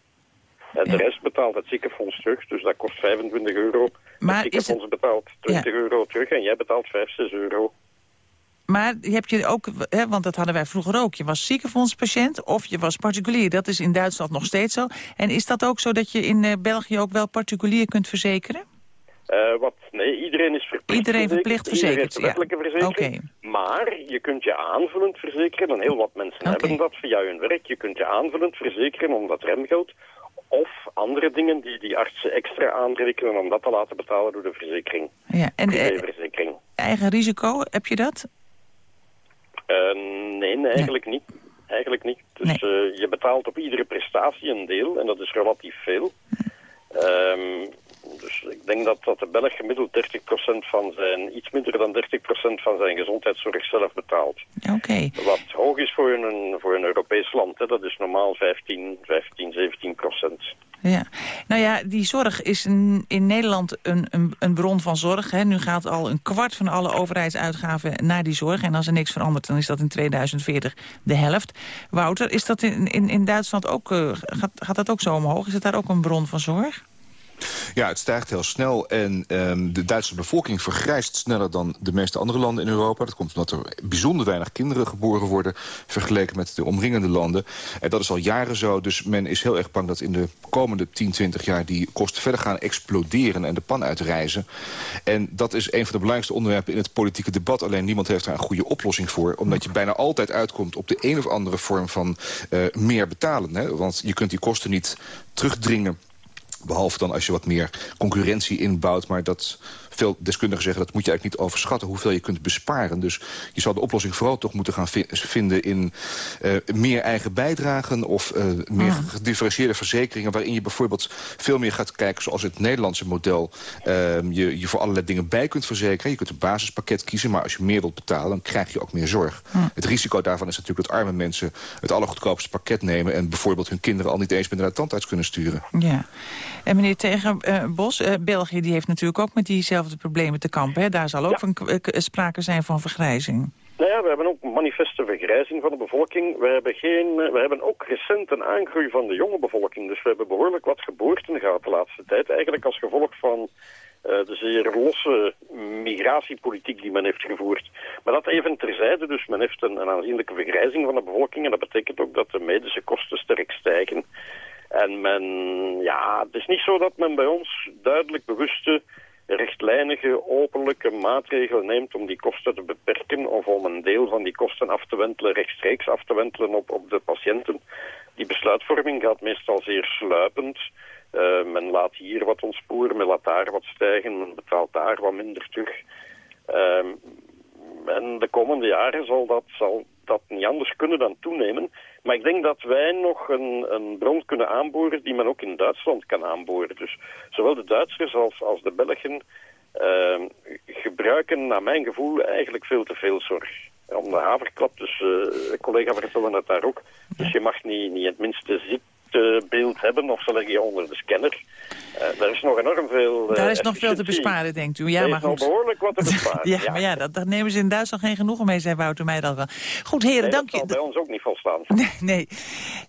Speaker 27: En de rest betaalt het ziekenfonds terug, dus dat kost 25 euro. Maar het ziekenfonds het... betaalt 20 ja. euro terug en jij betaalt 5, 6 euro.
Speaker 7: Maar heb je ook, hè, want dat hadden wij vroeger ook, je was ziekenfondspatiënt of je was particulier. Dat is in Duitsland nog steeds zo. En is dat ook zo dat je in uh, België ook wel particulier kunt verzekeren?
Speaker 27: Uh, wat, nee, iedereen is verplicht
Speaker 7: Iedereen verplicht verzekerd,
Speaker 27: iedereen heeft ja. verzekering.
Speaker 7: Okay.
Speaker 27: Maar je kunt je aanvullend verzekeren, en heel wat mensen okay. hebben dat via hun werk. Je kunt je aanvullend verzekeren om dat remgeld of andere dingen die die artsen extra aanrekenen om dat te laten betalen door de verzekering.
Speaker 7: Ja, en de verzekering. eigen risico, heb je dat?
Speaker 27: Uh, nee, nee, eigenlijk nee. niet. Eigenlijk niet. Dus nee. uh, je betaalt op iedere prestatie een deel en dat is relatief veel. Um, dus ik denk dat, dat de Belg gemiddeld 30% van zijn, iets minder dan 30% van zijn gezondheidszorg zelf betaalt.
Speaker 7: Oké. Okay.
Speaker 27: Wat hoog is voor een, voor een Europees land. Hè. Dat is normaal 15, 15 17%.
Speaker 7: Ja, nou ja, die zorg is in, in Nederland een, een, een bron van zorg. Hè. Nu gaat al een kwart van alle overheidsuitgaven naar die zorg. En als er niks verandert, dan is dat in 2040 de helft. Wouter, is dat in, in, in Duitsland ook, uh, gaat, gaat dat ook zo omhoog? Is het daar ook een bron van zorg?
Speaker 26: Ja, het stijgt heel snel en um, de Duitse bevolking vergrijst sneller dan de meeste andere landen in Europa. Dat komt omdat er bijzonder weinig kinderen geboren worden vergeleken met de omringende landen. En dat is al jaren zo, dus men is heel erg bang dat in de komende 10, 20 jaar die kosten verder gaan exploderen en de pan uitreizen. En dat is een van de belangrijkste onderwerpen in het politieke debat. Alleen niemand heeft daar een goede oplossing voor. Omdat je bijna altijd uitkomt op de een of andere vorm van uh, meer betalen. Hè? Want je kunt die kosten niet terugdringen Behalve dan als je wat meer concurrentie inbouwt. Maar dat veel deskundigen zeggen dat moet je eigenlijk niet overschatten... hoeveel je kunt besparen. Dus je zal de oplossing vooral toch moeten gaan vinden in uh, meer eigen bijdragen... of uh, meer ah. gedifferentieerde verzekeringen... waarin je bijvoorbeeld veel meer gaat kijken zoals het Nederlandse model... Uh, je, je voor allerlei dingen bij kunt verzekeren. Je kunt een basispakket kiezen, maar als je meer wilt betalen... dan krijg je ook meer zorg.
Speaker 7: Ah.
Speaker 26: Het risico daarvan is natuurlijk dat arme mensen... het allergoedkoopste pakket nemen... en bijvoorbeeld hun kinderen al niet eens meer naar de tandarts kunnen sturen.
Speaker 7: Ja. En meneer Tegenbos, uh, België die heeft natuurlijk ook met diezelfde problemen te kampen. Hè? Daar zal ook ja. van, sprake zijn van vergrijzing.
Speaker 27: Nou ja, we hebben ook manifeste vergrijzing van de bevolking. We hebben, geen, we hebben ook recent een aangroei van de jonge bevolking. Dus we hebben behoorlijk wat geboorten gehad de laatste tijd. Eigenlijk als gevolg van uh, de zeer losse migratiepolitiek die men heeft gevoerd. Maar dat even terzijde, dus men heeft een, een aanzienlijke vergrijzing van de bevolking. En dat betekent ook dat de medische kosten sterk stijgen. En En men, ja, het is niet zo dat men bij ons duidelijk bewuste rechtlijnige, openlijke maatregelen neemt om die kosten te beperken of om een deel van die kosten af te wentelen, rechtstreeks af te wentelen op, op de patiënten. Die besluitvorming gaat meestal zeer sluipend. Uh, men laat hier wat ontsporen, men laat daar wat stijgen, men betaalt daar wat minder terug. Uh, en de komende jaren zal dat, zal dat niet anders kunnen dan toenemen. Maar ik denk dat wij nog een, een bron kunnen aanboren die men ook in Duitsland kan aanboren. Dus zowel de Duitsers als, als de Belgen uh, gebruiken naar mijn gevoel eigenlijk veel te veel zorg. Om de haverklap, dus uh, collega vertelde het daar ook. Dus je mag niet, niet het minste zitten beeld hebben of ze leggen je onder de scanner. Uh, daar is nog enorm veel...
Speaker 7: Uh, daar is nog veel te besparen, denkt u.
Speaker 27: Ja, maar goed. behoorlijk wat te <laughs> besparen.
Speaker 7: ja, maar ja, dat, dat, nemen ze in Duitsland geen genoegen mee, zei Wouter mij dat wel. Goed, heren,
Speaker 27: nee,
Speaker 7: dank
Speaker 27: je. bij ons ook niet volstaan. <laughs>
Speaker 7: Nee, nee.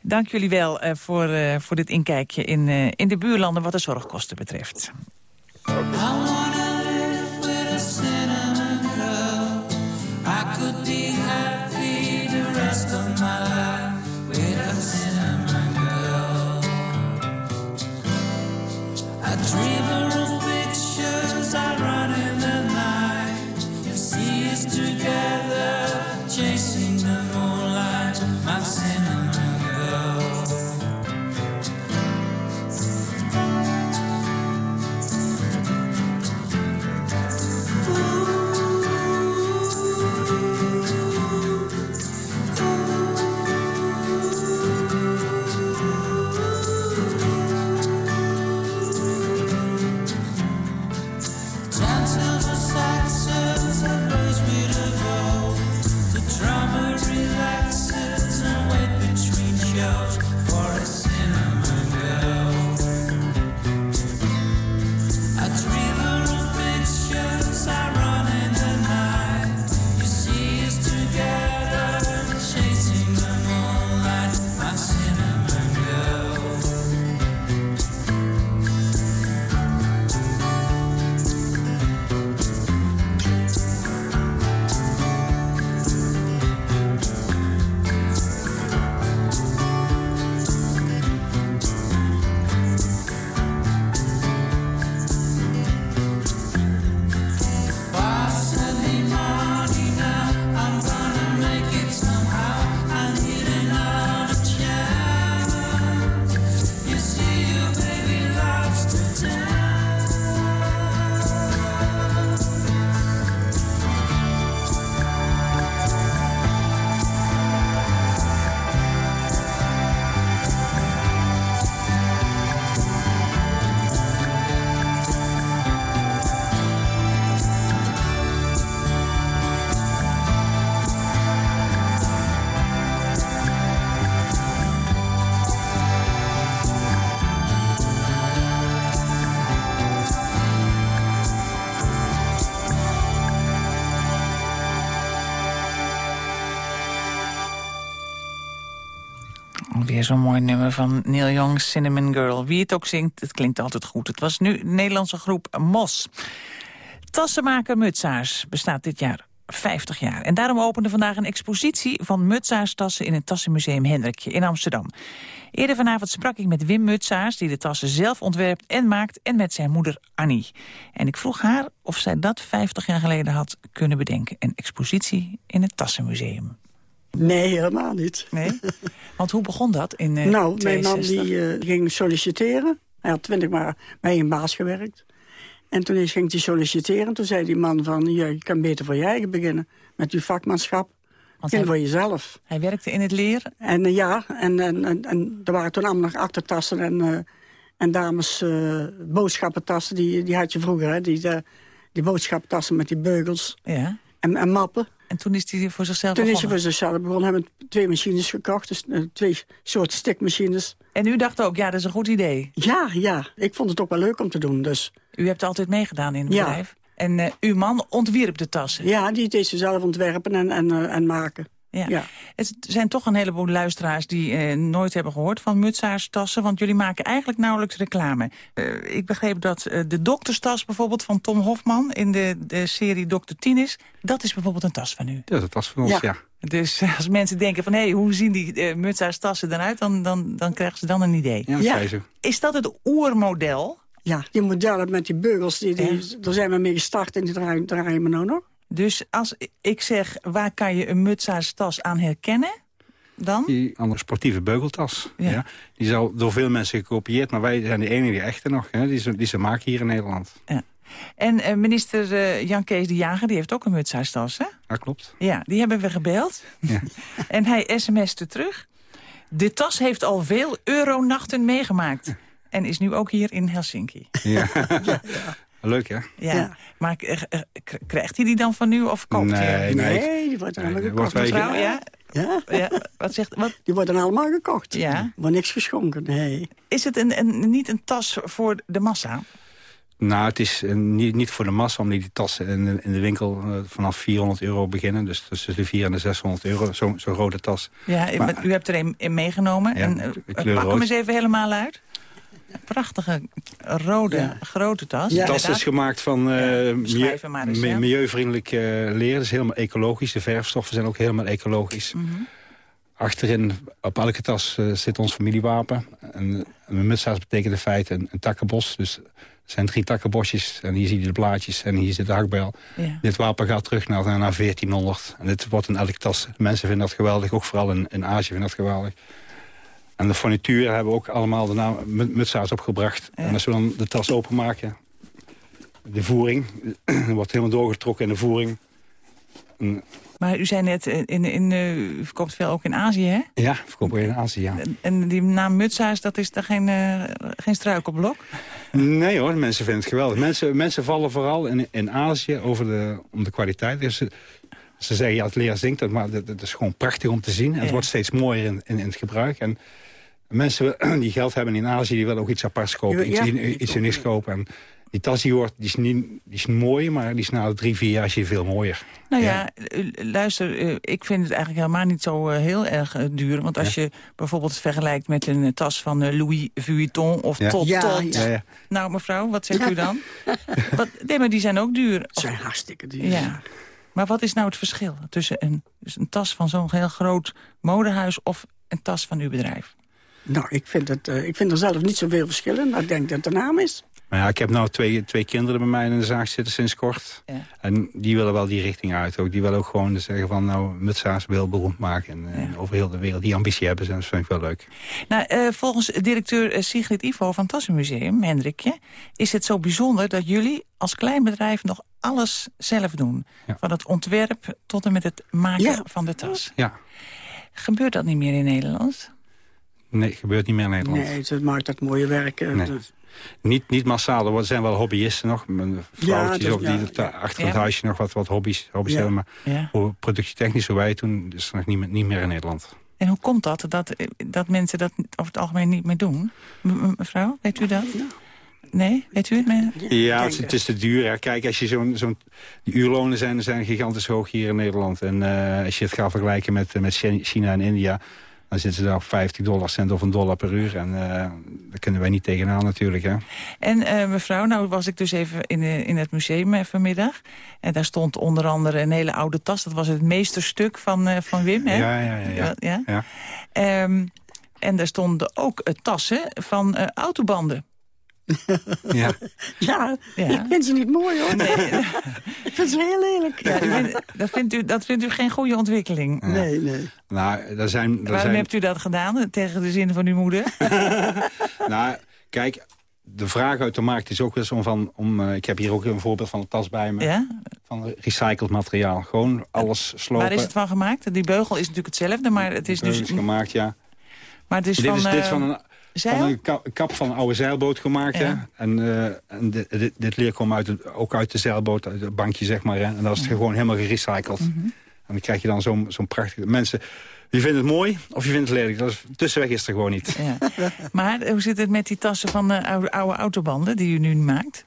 Speaker 7: Dank jullie wel uh, voor, voor dit inkijkje in, in de buurlanden wat de zorgkosten betreft. I could be happy the rest of my life with a Weer zo'n mooi nummer van Neil Young, Cinnamon Girl. Wie het ook zingt, het klinkt altijd goed. Het was nu de Nederlandse groep Mos. Tassenmaker Mutsaars bestaat dit jaar 50 jaar. En daarom opende vandaag een expositie van Mutsaars-tassen... in het Tassenmuseum Hendrikje in Amsterdam. Eerder vanavond sprak ik met Wim Mutsaars... die de tassen zelf ontwerpt en maakt... en met zijn moeder Annie. En ik vroeg haar of zij dat 50 jaar geleden had kunnen bedenken. Een expositie in het Tassenmuseum.
Speaker 28: Nee, helemaal niet.
Speaker 7: Nee? Want hoe begon dat in uh,
Speaker 28: Nou, mijn man die, uh, ging solliciteren. Hij had twintig maar bij een baas gewerkt. En toen ging hij solliciteren. Toen zei die man van, ja, je kan beter voor je eigen beginnen. Met je vakmanschap. Want hij, voor jezelf.
Speaker 7: Hij werkte in het leren?
Speaker 28: En uh, ja, en, en, en, en, er waren toen allemaal nog achtertassen en, en dames boodschappentassen. Die, die had je vroeger, hè? Die, die boodschappentassen met die beugels.
Speaker 7: Ja.
Speaker 28: En, en mappen.
Speaker 7: En toen is hij voor zichzelf
Speaker 28: Toen
Speaker 7: begonnen?
Speaker 28: is hij voor zichzelf begonnen. hebben twee machines gekocht. Dus uh, twee soorten stikmachines.
Speaker 7: En u dacht ook, ja, dat is een goed idee?
Speaker 28: Ja, ja. Ik vond het ook wel leuk om te doen. Dus.
Speaker 7: U hebt altijd meegedaan in het ja. bedrijf? En uh, uw man ontwierp de tassen?
Speaker 28: Ja, die deed ze zelf ontwerpen en, en, uh, en maken.
Speaker 7: Ja. ja. Het zijn toch een heleboel luisteraars die eh, nooit hebben gehoord van Mutsaarstassen. Want jullie maken eigenlijk nauwelijks reclame. Uh, ik begreep dat uh, de dokterstas bijvoorbeeld van Tom Hofman in de, de serie Dr. Tinis... dat is bijvoorbeeld een tas van u.
Speaker 29: Dat is een tas van ons, ja.
Speaker 28: ja.
Speaker 7: Dus <laughs> als mensen denken van, hé, hey, hoe zien die uh, mutsa's-tassen eruit... Dan, dan, dan krijgen ze dan een idee.
Speaker 18: Ja,
Speaker 7: Is dat het oermodel?
Speaker 28: Ja, die modellen met die beugels, die, die, daar zijn we mee gestart en die draaien, draaien we nou nog.
Speaker 7: Dus als ik zeg, waar kan je een mutsa's-tas aan herkennen? Dan?
Speaker 18: Die andere sportieve beugeltas. Ja. Die is al door veel mensen gekopieerd, maar wij zijn de enige echte nog. Hè, die, ze, die ze maken hier in Nederland.
Speaker 7: Ja. En uh, minister uh, Jan Kees de Jager, die heeft ook een mutshuistas, hè?
Speaker 18: Ja, klopt.
Speaker 7: Ja, die hebben we gebeld. Ja. <laughs> en hij sms'te terug. De tas heeft al veel euronachten meegemaakt. En is nu ook hier in Helsinki.
Speaker 18: Ja. <laughs> ja. Leuk, hè?
Speaker 7: Ja. ja. Maar uh, krijgt hij die dan van nu of koopt
Speaker 18: nee,
Speaker 7: hij?
Speaker 18: Nee,
Speaker 28: nee, die wordt dan allemaal gekocht. Mevrouw,
Speaker 7: ja? Ja. ja. Wat zegt, wat?
Speaker 28: Die worden allemaal gekocht.
Speaker 7: Ja.
Speaker 28: Maar niks geschonken, nee.
Speaker 7: Is het een, een, niet een tas voor de massa?
Speaker 18: Nou, het is niet, niet voor de massa, omdat die tassen in de, in de winkel uh, vanaf 400 euro beginnen. Dus tussen de 400 en de 600 euro, zo'n zo rode tas.
Speaker 7: Ja, maar, u hebt er een, een meegenomen. Ja, en, uh, pak hem eens even helemaal uit. Prachtige, rode, ja. grote tas.
Speaker 18: De tas is gemaakt van uh, milieu, milieuvriendelijk leer. Dat is helemaal ecologisch. De verfstoffen zijn ook helemaal ecologisch. Mm -hmm. Achterin, op elke tas zit ons familiewapen. En, een mutsaas betekent in feite een, een takkenbos. Dus er zijn drie takkenbosjes en hier zie je de blaadjes en hier zit de hakbel. Ja. Dit wapen gaat terug naar, naar 1400. En dit wordt in elke tas. Mensen vinden dat geweldig, ook vooral in, in Azië vinden dat geweldig. En de fournituur hebben we ook allemaal de naam mutsa's opgebracht. Ja. En als we dan de tas openmaken, de voering, <clears throat> wordt helemaal doorgetrokken in de voering.
Speaker 7: En maar u zei net, in, in, u verkoopt veel ook in Azië, hè?
Speaker 18: Ja, verkoop in Azië, ja.
Speaker 7: En, en die naam Mutsa's, dat is daar geen, uh, geen struikelblok?
Speaker 18: Nee hoor, mensen vinden het geweldig. Mensen, mensen vallen vooral in, in Azië over de, om de kwaliteit. Dus ze, ze zeggen, ja, het leer zinkt, maar het, is gewoon prachtig om te zien. En het wordt steeds mooier in, in, in, het gebruik. En mensen <clears throat> die geld hebben in Azië, die willen ook iets aparts kopen. Ja. Iets, iets unieks kopen. En die tas die hoort, die is, niet, die is mooi, maar die is na drie, vier jaar veel mooier.
Speaker 7: Nou ja, luister, ik vind het eigenlijk helemaal niet zo heel erg duur. Want als je bijvoorbeeld vergelijkt met een tas van Louis Vuitton of Tot Tot. Nou mevrouw, wat zegt u dan? <laughs> wat, nee, maar die zijn ook duur.
Speaker 28: Ze zijn hartstikke duur.
Speaker 7: Ja. Maar wat is nou het verschil tussen een, dus een tas van zo'n heel groot modehuis... of een tas van uw bedrijf?
Speaker 28: Nou, ik vind, het, uh, ik vind er zelf niet zoveel verschil in. Maar ik denk dat het de naam is.
Speaker 18: Maar ja, ik heb nou twee, twee kinderen bij mij in de zaak zitten sinds kort. Ja. En die willen wel die richting uit. Ook. Die willen ook gewoon zeggen van, nou, Mutsa's wil beroemd maken. En, ja. en, over heel de wereld die ambitie hebben. En dat vind ik wel leuk.
Speaker 7: Nou, uh, volgens directeur Sigrid Ivo van Tassenmuseum, Hendrikje... is het zo bijzonder dat jullie als klein bedrijf nog alles zelf doen. Ja. Van het ontwerp tot en met het maken van de tas.
Speaker 18: Ja.
Speaker 7: Gebeurt dat niet meer in Nederland?
Speaker 18: Nee, gebeurt niet meer in Nederland.
Speaker 28: Nee, het maakt dat mooie werk.
Speaker 18: Nee. Dus. Niet, niet massaal, er zijn wel hobbyisten nog. Vrouwtjes ja, of die ja, ja. achter het huisje nog wat, wat hobby's, hobby's hebben. Maar ja. productietechnisch, hoe wij toen, is nog niet, niet meer in Nederland.
Speaker 7: En hoe komt dat, dat, dat mensen dat over het algemeen niet meer doen? Mevrouw, weet u dat? Nee, weet u het? Meer?
Speaker 18: Ja, het, het, is te duur. Hè. Kijk, als je zo'n... zo'n die uurlonen zijn, zijn gigantisch hoog hier in Nederland. En uh, als je het gaat vergelijken met, met China en India... Dan zitten ze daar op 50 dollar cent of een dollar per uur. En uh, daar kunnen wij niet tegenaan natuurlijk. Hè.
Speaker 7: En uh, mevrouw, nou was ik dus even in, in het museum vanmiddag. En daar stond onder andere een hele oude tas. Dat was het meesterstuk van, uh, van Wim. Hè?
Speaker 18: Ja, ja, ja. ja.
Speaker 7: ja. Um, en daar stonden ook tassen van autobanden. <laughs>
Speaker 28: Ja. ja. ik vind ze niet mooi hoor. Nee. <laughs> ik vind ze heel lelijk. Ja,
Speaker 7: vindt, dat, vindt u, dat vindt u geen goede ontwikkeling?
Speaker 28: Nee, nee.
Speaker 18: Nou, daar zijn, daar
Speaker 7: Waarom
Speaker 18: zijn...
Speaker 7: hebt u dat gedaan, tegen de zin van uw moeder? <laughs>
Speaker 18: nou, kijk, de vraag uit de markt is ook eens om van... Om, uh, ik heb hier ook een voorbeeld van een tas bij me.
Speaker 7: Ja?
Speaker 18: Van recycled materiaal. Gewoon alles slopen.
Speaker 7: Waar is het van gemaakt? Die beugel is natuurlijk hetzelfde, maar het is dus...
Speaker 18: is gemaakt, ja.
Speaker 7: Maar het is
Speaker 18: dit
Speaker 7: van...
Speaker 18: Is, dit is
Speaker 7: uh,
Speaker 18: van een van een kap van een oude zeilboot gemaakt. Ja. Hè? En, uh, en dit, leer komt uit het, ook uit de zeilboot, uit het bankje zeg maar. Hè? En dat is gewoon helemaal gerecycled. Mm -hmm. En dan krijg je dan zo'n zo'n prachtige... Mensen, die vinden het mooi of je vindt het lelijk. Dat is, tussenweg is er gewoon niet.
Speaker 7: Ja. maar hoe zit het met die tassen van uh, oude, oude autobanden die u nu maakt?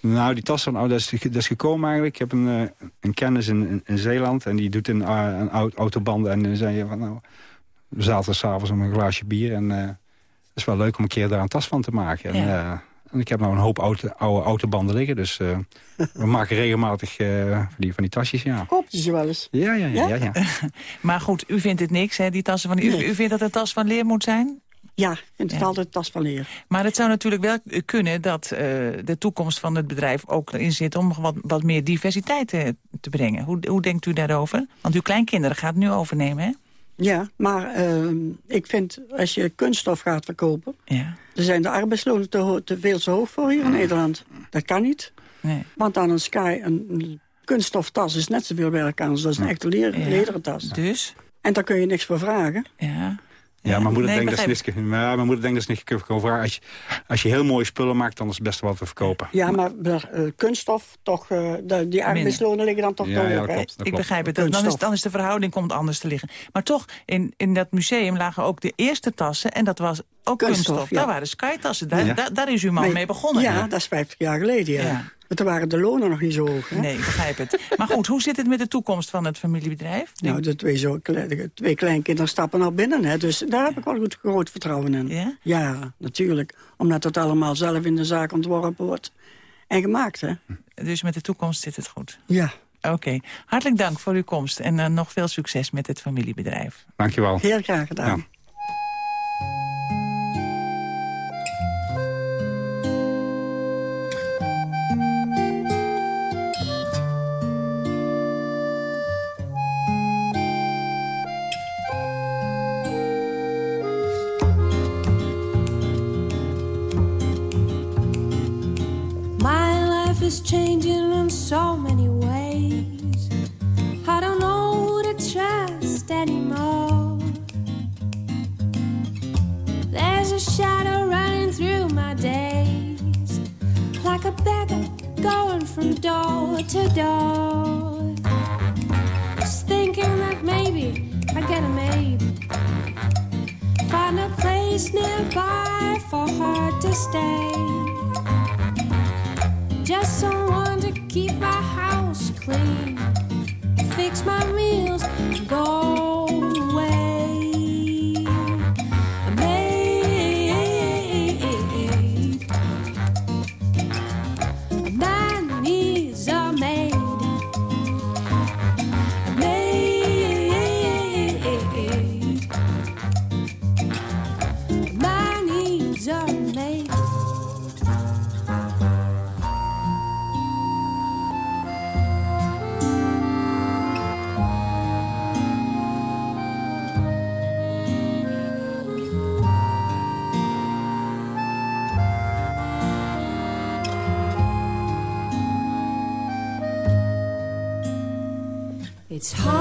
Speaker 18: Nou, die tas van oh, dat, is, dat is gekomen eigenlijk. Ik heb een, uh, een kennis in, in, in, Zeeland en die doet een, uh, een autobanden. En dan zei je van nou, we zaten s'avonds om een glaasje bier en... Het is wel leuk om een keer daar een tas van te maken. En, ja. uh, En ik heb nou een hoop oude, oude autobanden liggen. Dus <laughs> we maken regelmatig van, die, van die tasjes, ja.
Speaker 28: Koopt je ze wel eens?
Speaker 18: Ja, ja, ja. ja? ja, <laughs>
Speaker 7: maar goed, u vindt het niks, hè, die tassen van... U, u vindt dat het tas van leer moet zijn?
Speaker 28: Ja, vind het altijd tas van leer.
Speaker 7: Maar het zou natuurlijk wel kunnen dat de toekomst van het bedrijf ook in zit... om wat, wat meer diversiteit te brengen. Hoe, hoe denkt u daarover? Want uw kleinkinderen gaat het nu overnemen, hè?
Speaker 28: Ja, maar uh, ik vind als je kunststof gaat verkopen... Ja. dan zijn de arbeidslonen te, te veel te hoog voor hier in Nederland. Dat kan niet. Nee. Want aan een Sky, een kunststoftas is net zoveel werk aan... als een echte lederen tas.
Speaker 7: Dus?
Speaker 28: En daar kun je niks voor vragen.
Speaker 7: Ja.
Speaker 18: Ja, mijn moeder, denkt dat niks, maar mijn moeder denkt dat ze niet kunnen vragen. Als je, als je heel mooie spullen maakt, dan is het best wel wat te verkopen.
Speaker 28: Ja, maar uh, kunststof, toch, uh, die arbeidslonen liggen dan toch ja, ja,
Speaker 7: klopt, Ik begrijp het. Dan is, dan is de verhouding komt anders te liggen. Maar toch, in, in dat museum lagen ook de eerste tassen. En dat was ook kunststof. kunststof. Daar waren skytassen. Daar, daar, daar, is uw man mee begonnen.
Speaker 28: Ja, dat is 50 jaar geleden, ja. Want toen waren de lonen nog niet zo hoog. Hè?
Speaker 7: Nee, ik begrijp het. Maar goed, hoe zit het met de toekomst van het familiebedrijf?
Speaker 28: Nou, de twee, zo, de twee kleinkinderen stappen al binnen. Hè, dus daar heb ik wel goed, groot vertrouwen in.
Speaker 7: Ja?
Speaker 28: Ja, natuurlijk. Omdat het allemaal zelf in de zaak ontworpen wordt. En gemaakt, hè.
Speaker 7: Dus met de toekomst zit het goed?
Speaker 28: Ja.
Speaker 7: Oké. Hartelijk dank voor uw komst. En uh, nog veel succes met het familiebedrijf.
Speaker 18: Dankjewel.
Speaker 28: Heel graag gedaan. Ja.
Speaker 29: Is changing in so many ways. I don't know who to trust anymore. There's a shadow running through my days, like a beggar going from door to door. Just thinking that maybe I get a maid, find a place nearby for her to stay just someone to keep my house clean, fix my meals, go It's hard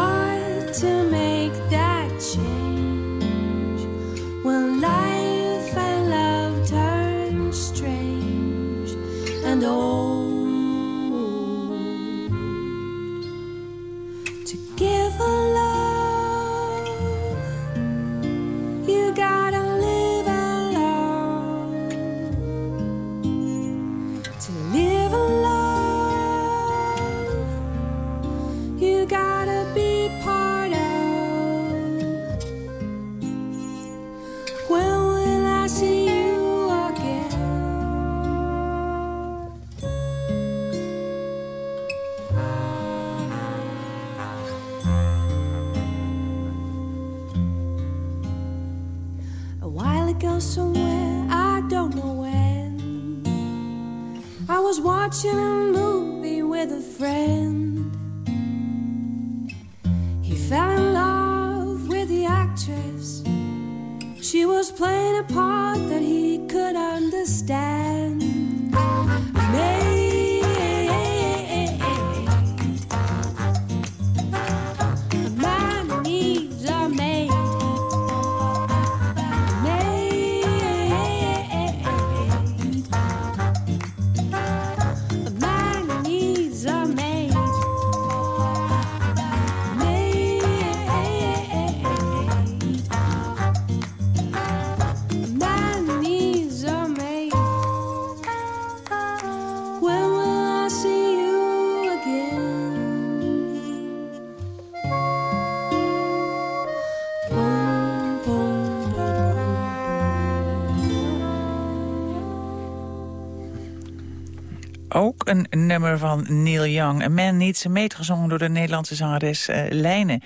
Speaker 7: nummer van Neil Young. A Man Needs a Mate, gezongen door de Nederlandse zangeres uh, Lijnen.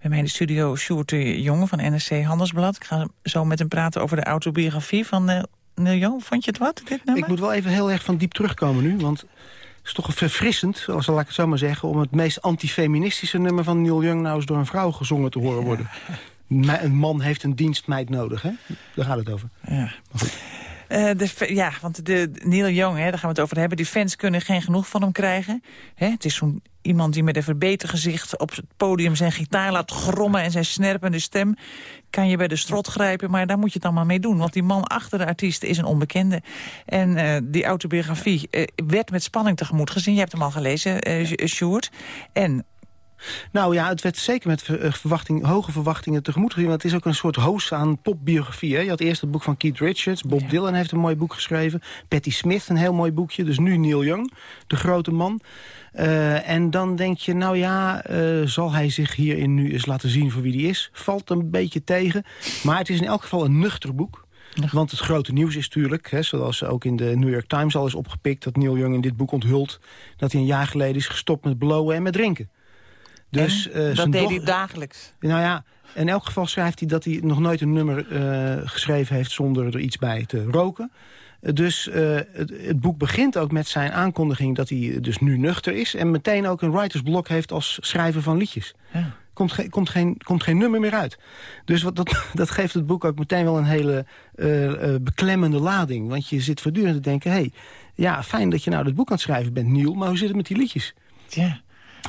Speaker 7: Bij mij in de studio Sjoerd de Jonge van NRC Handelsblad. Ik ga zo met hem praten over de autobiografie van uh, Neil Young. Vond je het wat, dit nummer?
Speaker 30: Ik moet wel even heel erg van diep terugkomen nu, want... Het is toch verfrissend, als laat ik het zo maar zeggen... om het meest antifeministische nummer van Neil Young... nou eens door een vrouw gezongen te horen worden. Een man heeft een dienstmeid nodig, hè? Daar gaat het over.
Speaker 7: Ja. Maar goed. Uh, de, ja, want de, Neil Young, hè, daar gaan we het over hebben. Die fans kunnen geen genoeg van hem krijgen. Hè, het is zo'n iemand die met een verbeterd gezicht op het podium zijn gitaar laat grommen... en zijn snerpende stem kan je bij de strot grijpen. Maar daar moet je het allemaal mee doen. Want die man achter de artiest is een onbekende. En uh, die autobiografie uh, werd met spanning tegemoet gezien. Je hebt hem al gelezen, uh, Sjoerd. En
Speaker 30: nou ja, het werd zeker met eh, verwachting, hoge verwachtingen tegemoet gezien. Want het is ook een soort hoos aan popbiografie. Hè? Je had eerst het boek van Keith Richards. Bob Dylan heeft een mooi boek geschreven. Patti Smith, een heel mooi boekje. Dus nu Neil Young, de grote man. Uh, en dan denk je, nou ja, uh, zal hij zich hierin nu eens laten zien voor wie hij is? Valt een beetje tegen. Maar het is in elk geval een nuchter boek. Want het grote nieuws is natuurlijk, hè, zoals ook in de New York Times al is opgepikt... dat Neil Young in dit boek onthult dat hij een jaar geleden is gestopt met blowen en met drinken.
Speaker 7: Dus, uh, dat deed hij dagelijks?
Speaker 30: Nou ja, in elk geval schrijft hij dat hij nog nooit een nummer uh, geschreven heeft... zonder er iets bij te roken. Dus uh, het, het, boek begint ook met zijn aankondiging dat hij dus nu nuchter is... en meteen ook een writersblok heeft als schrijver van liedjes. Ja. Komt, ge komt, geen, komt geen nummer meer uit. Dus wat, dat, <laughs> dat geeft het boek ook meteen wel een hele uh, beklemmende lading. Want je zit voortdurend te denken... hey, ja, fijn dat je nou dit boek aan het schrijven bent, Nieuw... maar hoe zit het met die liedjes?
Speaker 7: Ja.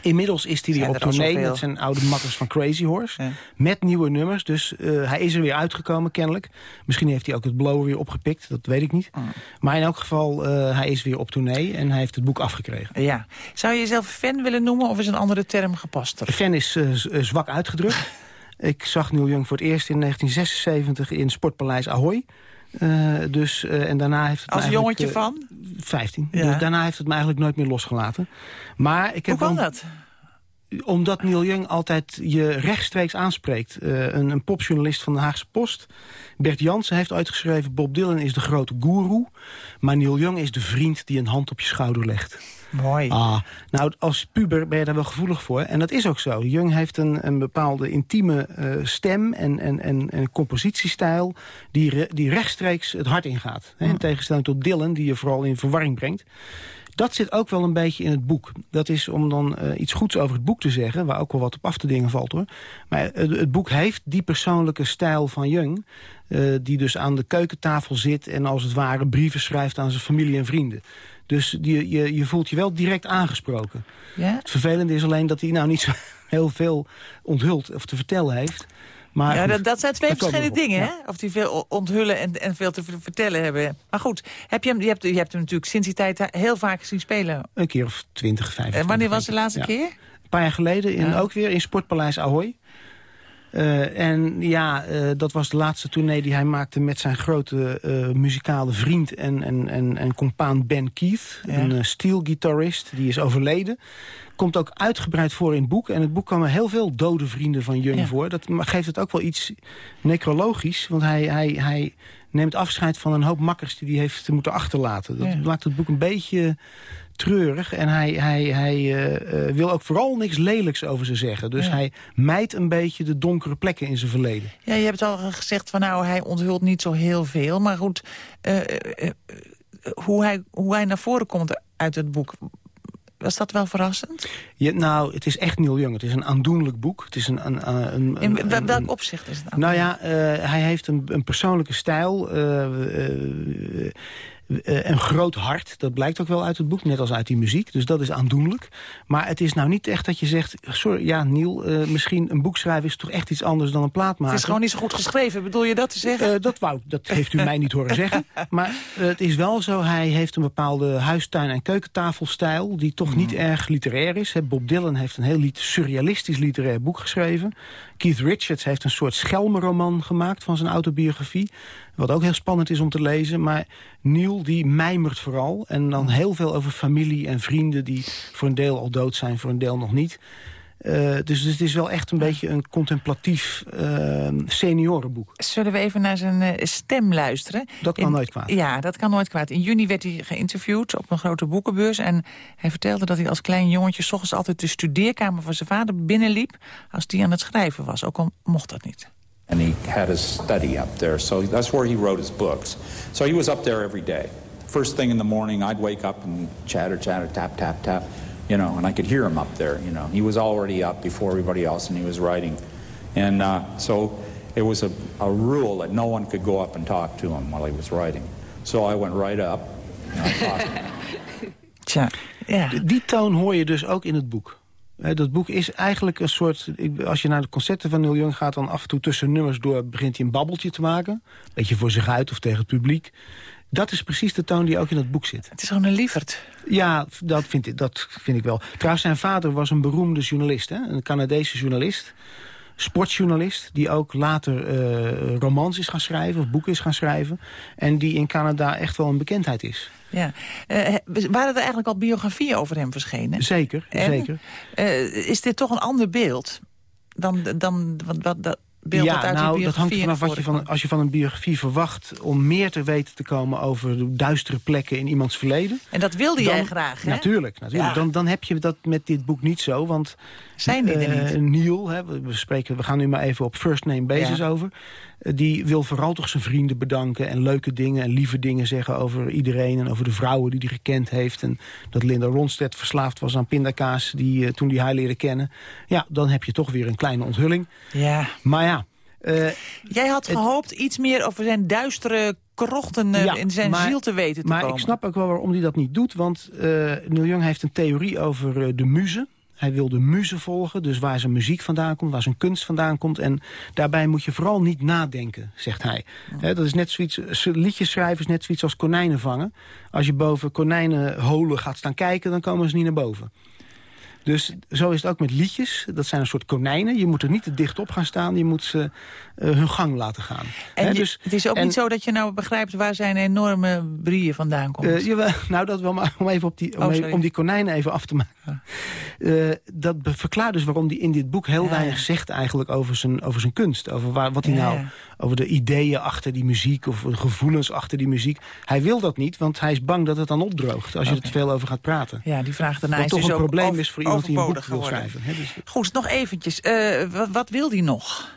Speaker 30: Inmiddels is hij weer op tournee met zijn oude makkers van Crazy Horse. Met nieuwe nummers. Dus uh, hij is er weer uitgekomen kennelijk. Misschien heeft hij ook het blower weer opgepikt. Dat weet ik niet. Mm. Maar in elk geval, uh, hij is weer op tournee. En hij heeft het boek afgekregen.
Speaker 7: Ja. Zou je jezelf fan willen noemen? Of is een andere term gepast?
Speaker 30: Fan is uh, zwak uitgedrukt. <laughs> ik zag Neil Young voor het eerst in 1976 in Sportpaleis Ahoy. Uh, dus, uh, en daarna heeft het
Speaker 7: Als jongetje van?
Speaker 30: 15. Ja. Dus daarna heeft het me eigenlijk nooit meer losgelaten. Maar ik heb
Speaker 7: Hoe kan dat?
Speaker 30: Omdat Neil Young altijd je rechtstreeks aanspreekt. Een, een popjournalist van de Haagse Post, Bert Jansen, heeft uitgeschreven... Bob Dylan is de grote goeroe, maar Neil Young is de vriend die een hand op je schouder legt.
Speaker 7: Mooi.
Speaker 30: Ah, nou, als puber ben je daar wel gevoelig voor. En dat is ook zo. Jung heeft een, een bepaalde intieme uh, stem en, en, en, en compositiestijl... Die, re, die rechtstreeks het hart ingaat. Hè, in tegenstelling tot Dylan, die je vooral in verwarring brengt. Dat zit ook wel een beetje in het boek. Dat is om dan uh, iets goeds over het boek te zeggen... waar ook wel wat op af te dingen valt, hoor. Maar het, het boek heeft die persoonlijke stijl van Jung... Uh, die dus aan de keukentafel zit... en als het ware brieven schrijft aan zijn familie en vrienden. Dus je, je, je voelt je wel direct aangesproken.
Speaker 7: Ja?
Speaker 30: Het vervelende is alleen dat hij nou niet zo <laughs> heel veel onthult of te vertellen heeft. Maar
Speaker 7: ja, dat, dat, zijn twee verschillende dingen, hè? Of die veel onthullen en, en veel te vertellen hebben. Maar goed, heb je, hem, je, hebt, je hebt hem natuurlijk sinds die tijd heel vaak gezien spelen.
Speaker 30: Een keer of twintig, vijftig.
Speaker 7: En wanneer was de laatste keer?
Speaker 30: Een paar jaar geleden, in, ook weer in Sportpaleis Ahoy. Uh, en ja, uh, dat was de laatste tournee die hij maakte met zijn grote uh, muzikale vriend en, en, en, en compaan Ben Keith. Ja. Een steelgitarist, die is overleden. Komt ook uitgebreid voor in het boek. En het boek kwamen heel veel dode vrienden van Jung ja. voor. Dat geeft het ook wel iets necrologisch. Want hij, hij, hij neemt afscheid van een hoop makkers die hij heeft moeten achterlaten. Dat ja. maakt het boek een beetje treurig. En hij, hij, hij uh, wil ook vooral niks lelijks over ze zeggen. Dus ja. hij mijt een beetje de donkere plekken in zijn verleden.
Speaker 7: Ja, je hebt al gezegd van nou, hij onthult niet zo heel veel. Maar goed, uh, hoe, hij, hoe hij naar voren komt uit het boek... Was dat wel verrassend?
Speaker 30: Ja, nou, het is echt Neil Young. Het is een aandoenlijk boek. Het is een, een, een, een
Speaker 7: In welk opzicht is het?
Speaker 30: Nou ja, uh, hij heeft een, een persoonlijke stijl... Uh, uh, een groot hart. Dat blijkt ook wel uit het boek, net als uit die muziek. Dus dat is aandoenlijk. Maar het is nou niet echt dat je zegt... sorry, ja, Niel, uh, misschien een boek schrijven is toch echt iets anders dan een plaat maken.
Speaker 7: Het is gewoon niet zo goed geschreven, bedoel je dat te zeggen?
Speaker 30: Uh, dat, wou, dat heeft u mij niet horen <laughs> zeggen. Maar het is wel zo, hij heeft een bepaalde huistuin- en keukentafelstijl... die toch mm. niet erg literair is. Bob Dylan heeft een heel surrealistisch literair boek geschreven. Keith Richards heeft een soort schelmenroman gemaakt van zijn autobiografie. Wat ook heel spannend is om te lezen. Maar Neil die mijmert vooral. En dan heel veel over familie en vrienden die voor een deel al dood zijn, voor een deel nog niet. Uh, dus, het is wel echt een beetje een contemplatief uh, seniorenboek.
Speaker 7: Zullen we even naar zijn uh, stem luisteren?
Speaker 30: Dat kan nooit kwaad.
Speaker 7: Ja, dat kan nooit kwaad. In juni werd hij geïnterviewd op een grote boekenbeurs. En hij vertelde dat hij als klein jongetje... s ochtends altijd de studeerkamer van zijn vader binnenliep... als die aan het schrijven was, ook al mocht dat niet.
Speaker 31: And he had his study up there, so that's where he wrote his books. So he was up there every day. First thing in the morning, I'd wake up and chatter, chatter, tap, tap, tap. You know, and I could hear him up there, you know. He was already up before everybody else and he was writing. And uh, so it was a, a rule that no one could go up and talk to him while he was writing. So I went right up and I talked <laughs>
Speaker 30: Tja, ja. Die toon hoor je dus ook in het boek. Dat boek is eigenlijk een soort... Als je naar de concerten van Neil Young gaat... dan af en toe tussen nummers door begint hij een babbeltje te maken. Beetje voor zich uit of tegen het publiek. Dat is precies de toon die ook in het boek zit.
Speaker 7: Het is gewoon een lieverd.
Speaker 30: Ja, dat vind ik, dat vind ik wel. Trouwens, zijn vader was een beroemde journalist. Hè? Een Canadese journalist. Sportjournalist. Die ook later uh, romans is gaan schrijven. Of boeken is gaan schrijven. En die in Canada echt wel een bekendheid is.
Speaker 7: Ja. Uh, waren er eigenlijk al biografieën over hem verschenen?
Speaker 30: Zeker, zeker.
Speaker 7: Uh, is dit toch een ander beeld dan, dan wat, wat,
Speaker 30: ja, nou, dat hangt vanaf wat je van, als je van een biografie verwacht... om meer te weten te komen over duistere plekken in iemands verleden.
Speaker 7: En dat wilde jij graag, hè?
Speaker 30: Natuurlijk, natuurlijk. Dan, dan heb je dat met dit boek niet zo, want...
Speaker 7: Zijn die er
Speaker 30: uh, Neil, hè, we, spreken, we gaan nu maar even op first name basis over... Uh, die wil vooral toch zijn vrienden bedanken... en leuke dingen en lieve dingen zeggen over iedereen... en over de vrouwen die hij gekend heeft. En dat Linda Ronstedt verslaafd was aan pindakaas... Die, uh, toen die hij leerde kennen. Ja, dan heb je toch weer een kleine onthulling.
Speaker 7: Ja.
Speaker 30: Maar ja,
Speaker 7: uh, Jij had gehoopt iets meer over zijn duistere krochten uh, in zijn ziel te weten te
Speaker 30: maar
Speaker 7: komen.
Speaker 30: Maar ik snap ook wel waarom hij dat niet doet. Want uh, Neil Young heeft een theorie over de muze. Hij wil de muze volgen, dus waar zijn muziek vandaan komt, waar zijn kunst vandaan komt. En daarbij moet je vooral niet nadenken, zegt hij. He, dat is net zoiets, liedjes schrijven is net zoiets als konijnen vangen. Als je boven konijnenholen gaat staan kijken, dan komen ze niet naar boven. Dus zo is het ook met liedjes. Dat zijn een soort konijnen. Je moet er niet te dicht op gaan staan. Je moet ze uh, hun gang laten gaan.
Speaker 7: En dus, het is ook niet zo dat je nou begrijpt... waar zijn enorme brieën vandaan komt. Uh,
Speaker 30: jawel, <laughs> nou, dat wel maar om, even op die, om, oh, om die konijnen even af te maken. Uh, dat verklaart dus waarom hij in dit boek heel ja, weinig zegt... eigenlijk over zijn, over zijn kunst. Over waar, wat hij ja, nou... Over de ideeën achter die muziek of de gevoelens achter die muziek. Hij wil dat niet, want hij is bang dat het dan opdroogt... als okay. je er te veel over gaat praten.
Speaker 7: Ja, die vraag daarna is
Speaker 30: toch
Speaker 7: dus
Speaker 30: een probleem is voor iemand boek
Speaker 7: geworden.
Speaker 30: Dus...
Speaker 7: Goed, nog eventjes. Uh, wat, wat wil hij nog?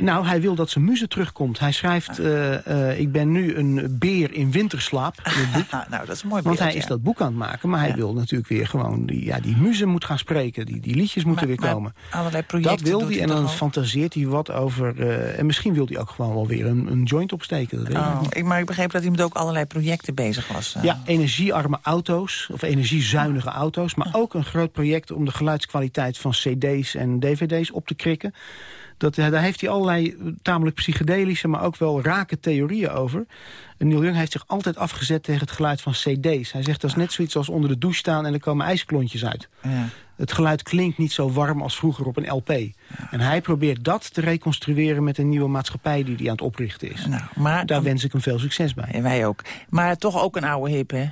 Speaker 30: Nou, hij wil dat zijn muze terugkomt. Hij schrijft, uh, uh, ik ben nu een beer in winterslaap. Boek. <laughs>
Speaker 7: nou, dat is een mooi
Speaker 30: Want
Speaker 7: beeld,
Speaker 30: hij
Speaker 7: ja.
Speaker 30: is dat boek aan het maken. Maar hij ja. wil natuurlijk weer gewoon, die, ja, die muze moet gaan spreken. Die, die liedjes moeten
Speaker 7: maar,
Speaker 30: weer komen.
Speaker 7: Allerlei projecten
Speaker 30: dat wil hij en dan fantaseert hij wat over... Uh, en misschien wil hij ook gewoon wel weer een, een joint opsteken. Dat weet
Speaker 7: oh,
Speaker 30: ik
Speaker 7: ik, maar ik begreep dat hij met ook allerlei projecten bezig was.
Speaker 30: Ja, energiearme auto's. Of energiezuinige auto's. Maar ook een groot project om de geluidskwaliteit van cd's en dvd's op te krikken. Dat, daar heeft hij allerlei tamelijk psychedelische, maar ook wel rake theorieën over. En Neil Young heeft zich altijd afgezet tegen het geluid van cd's. Hij zegt dat is net zoiets als onder de douche staan en er komen ijsklontjes uit.
Speaker 7: Ja.
Speaker 30: Het geluid klinkt niet zo warm als vroeger op een LP. Ja. En hij probeert dat te reconstrueren met een nieuwe maatschappij die hij aan het oprichten is.
Speaker 7: Nou, maar,
Speaker 30: Daar wens ik hem veel succes bij.
Speaker 7: En wij ook. Maar toch ook een oude hip, hè?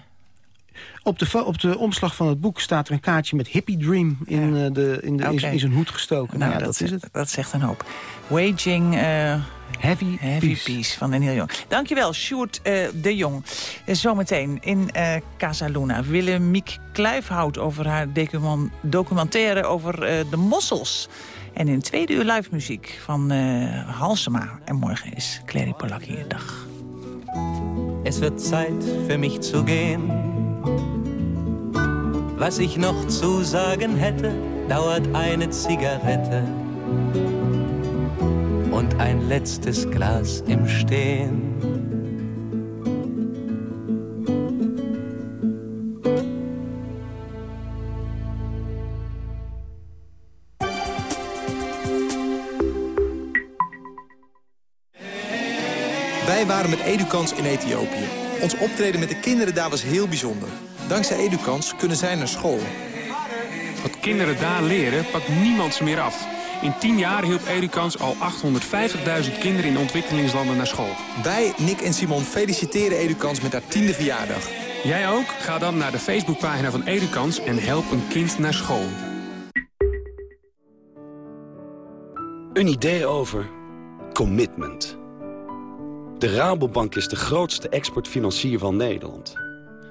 Speaker 30: Op de, op de omslag van het boek staat er een kaartje met Hippie Dream in, ja. de, in, de, okay. in, in, zijn hoed gestoken.
Speaker 7: Nou,
Speaker 30: ja,
Speaker 7: dat,
Speaker 30: dat, is het.
Speaker 7: Dat zegt een hoop. Waging... Uh,
Speaker 30: Heavy,
Speaker 7: Heavy
Speaker 30: Peace.
Speaker 7: Peace van Neil Jong. Dankjewel, Sjoerd uh, de Jong. Uh, zometeen in uh, Casa Luna. Willemiek Kluifhout over haar documentaire over de mossels. En in tweede uur live muziek van Halsema. En morgen is Clary Polak hier. Dag.
Speaker 32: Es wird Zeit für mich zu gehen. Was ich noch zu sagen hätte, dauert eine Zigarette und ein letztes Glas im Stehen.
Speaker 33: Wij waren met Edukans in Ethiopië. Ons optreden met de kinderen daar was heel bijzonder. Dankzij Edukans kunnen zij naar school.
Speaker 34: Wat kinderen daar leren, pakt niemand ze meer af. In 10 jaar hielp Edukans al 850.000 kinderen in ontwikkelingslanden naar school.
Speaker 33: Wij, Nick en Simon, feliciteren Edukans met haar tiende verjaardag.
Speaker 34: Jij ook? Ga dan naar de Facebookpagina van Edukans en help een kind naar school.
Speaker 4: Een idee over commitment. De Rabobank is de grootste exportfinancier van Nederland.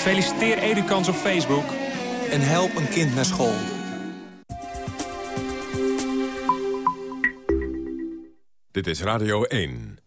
Speaker 34: Feliciteer Edukans op Facebook.
Speaker 35: En help een kind naar school.
Speaker 6: Dit is Radio 1.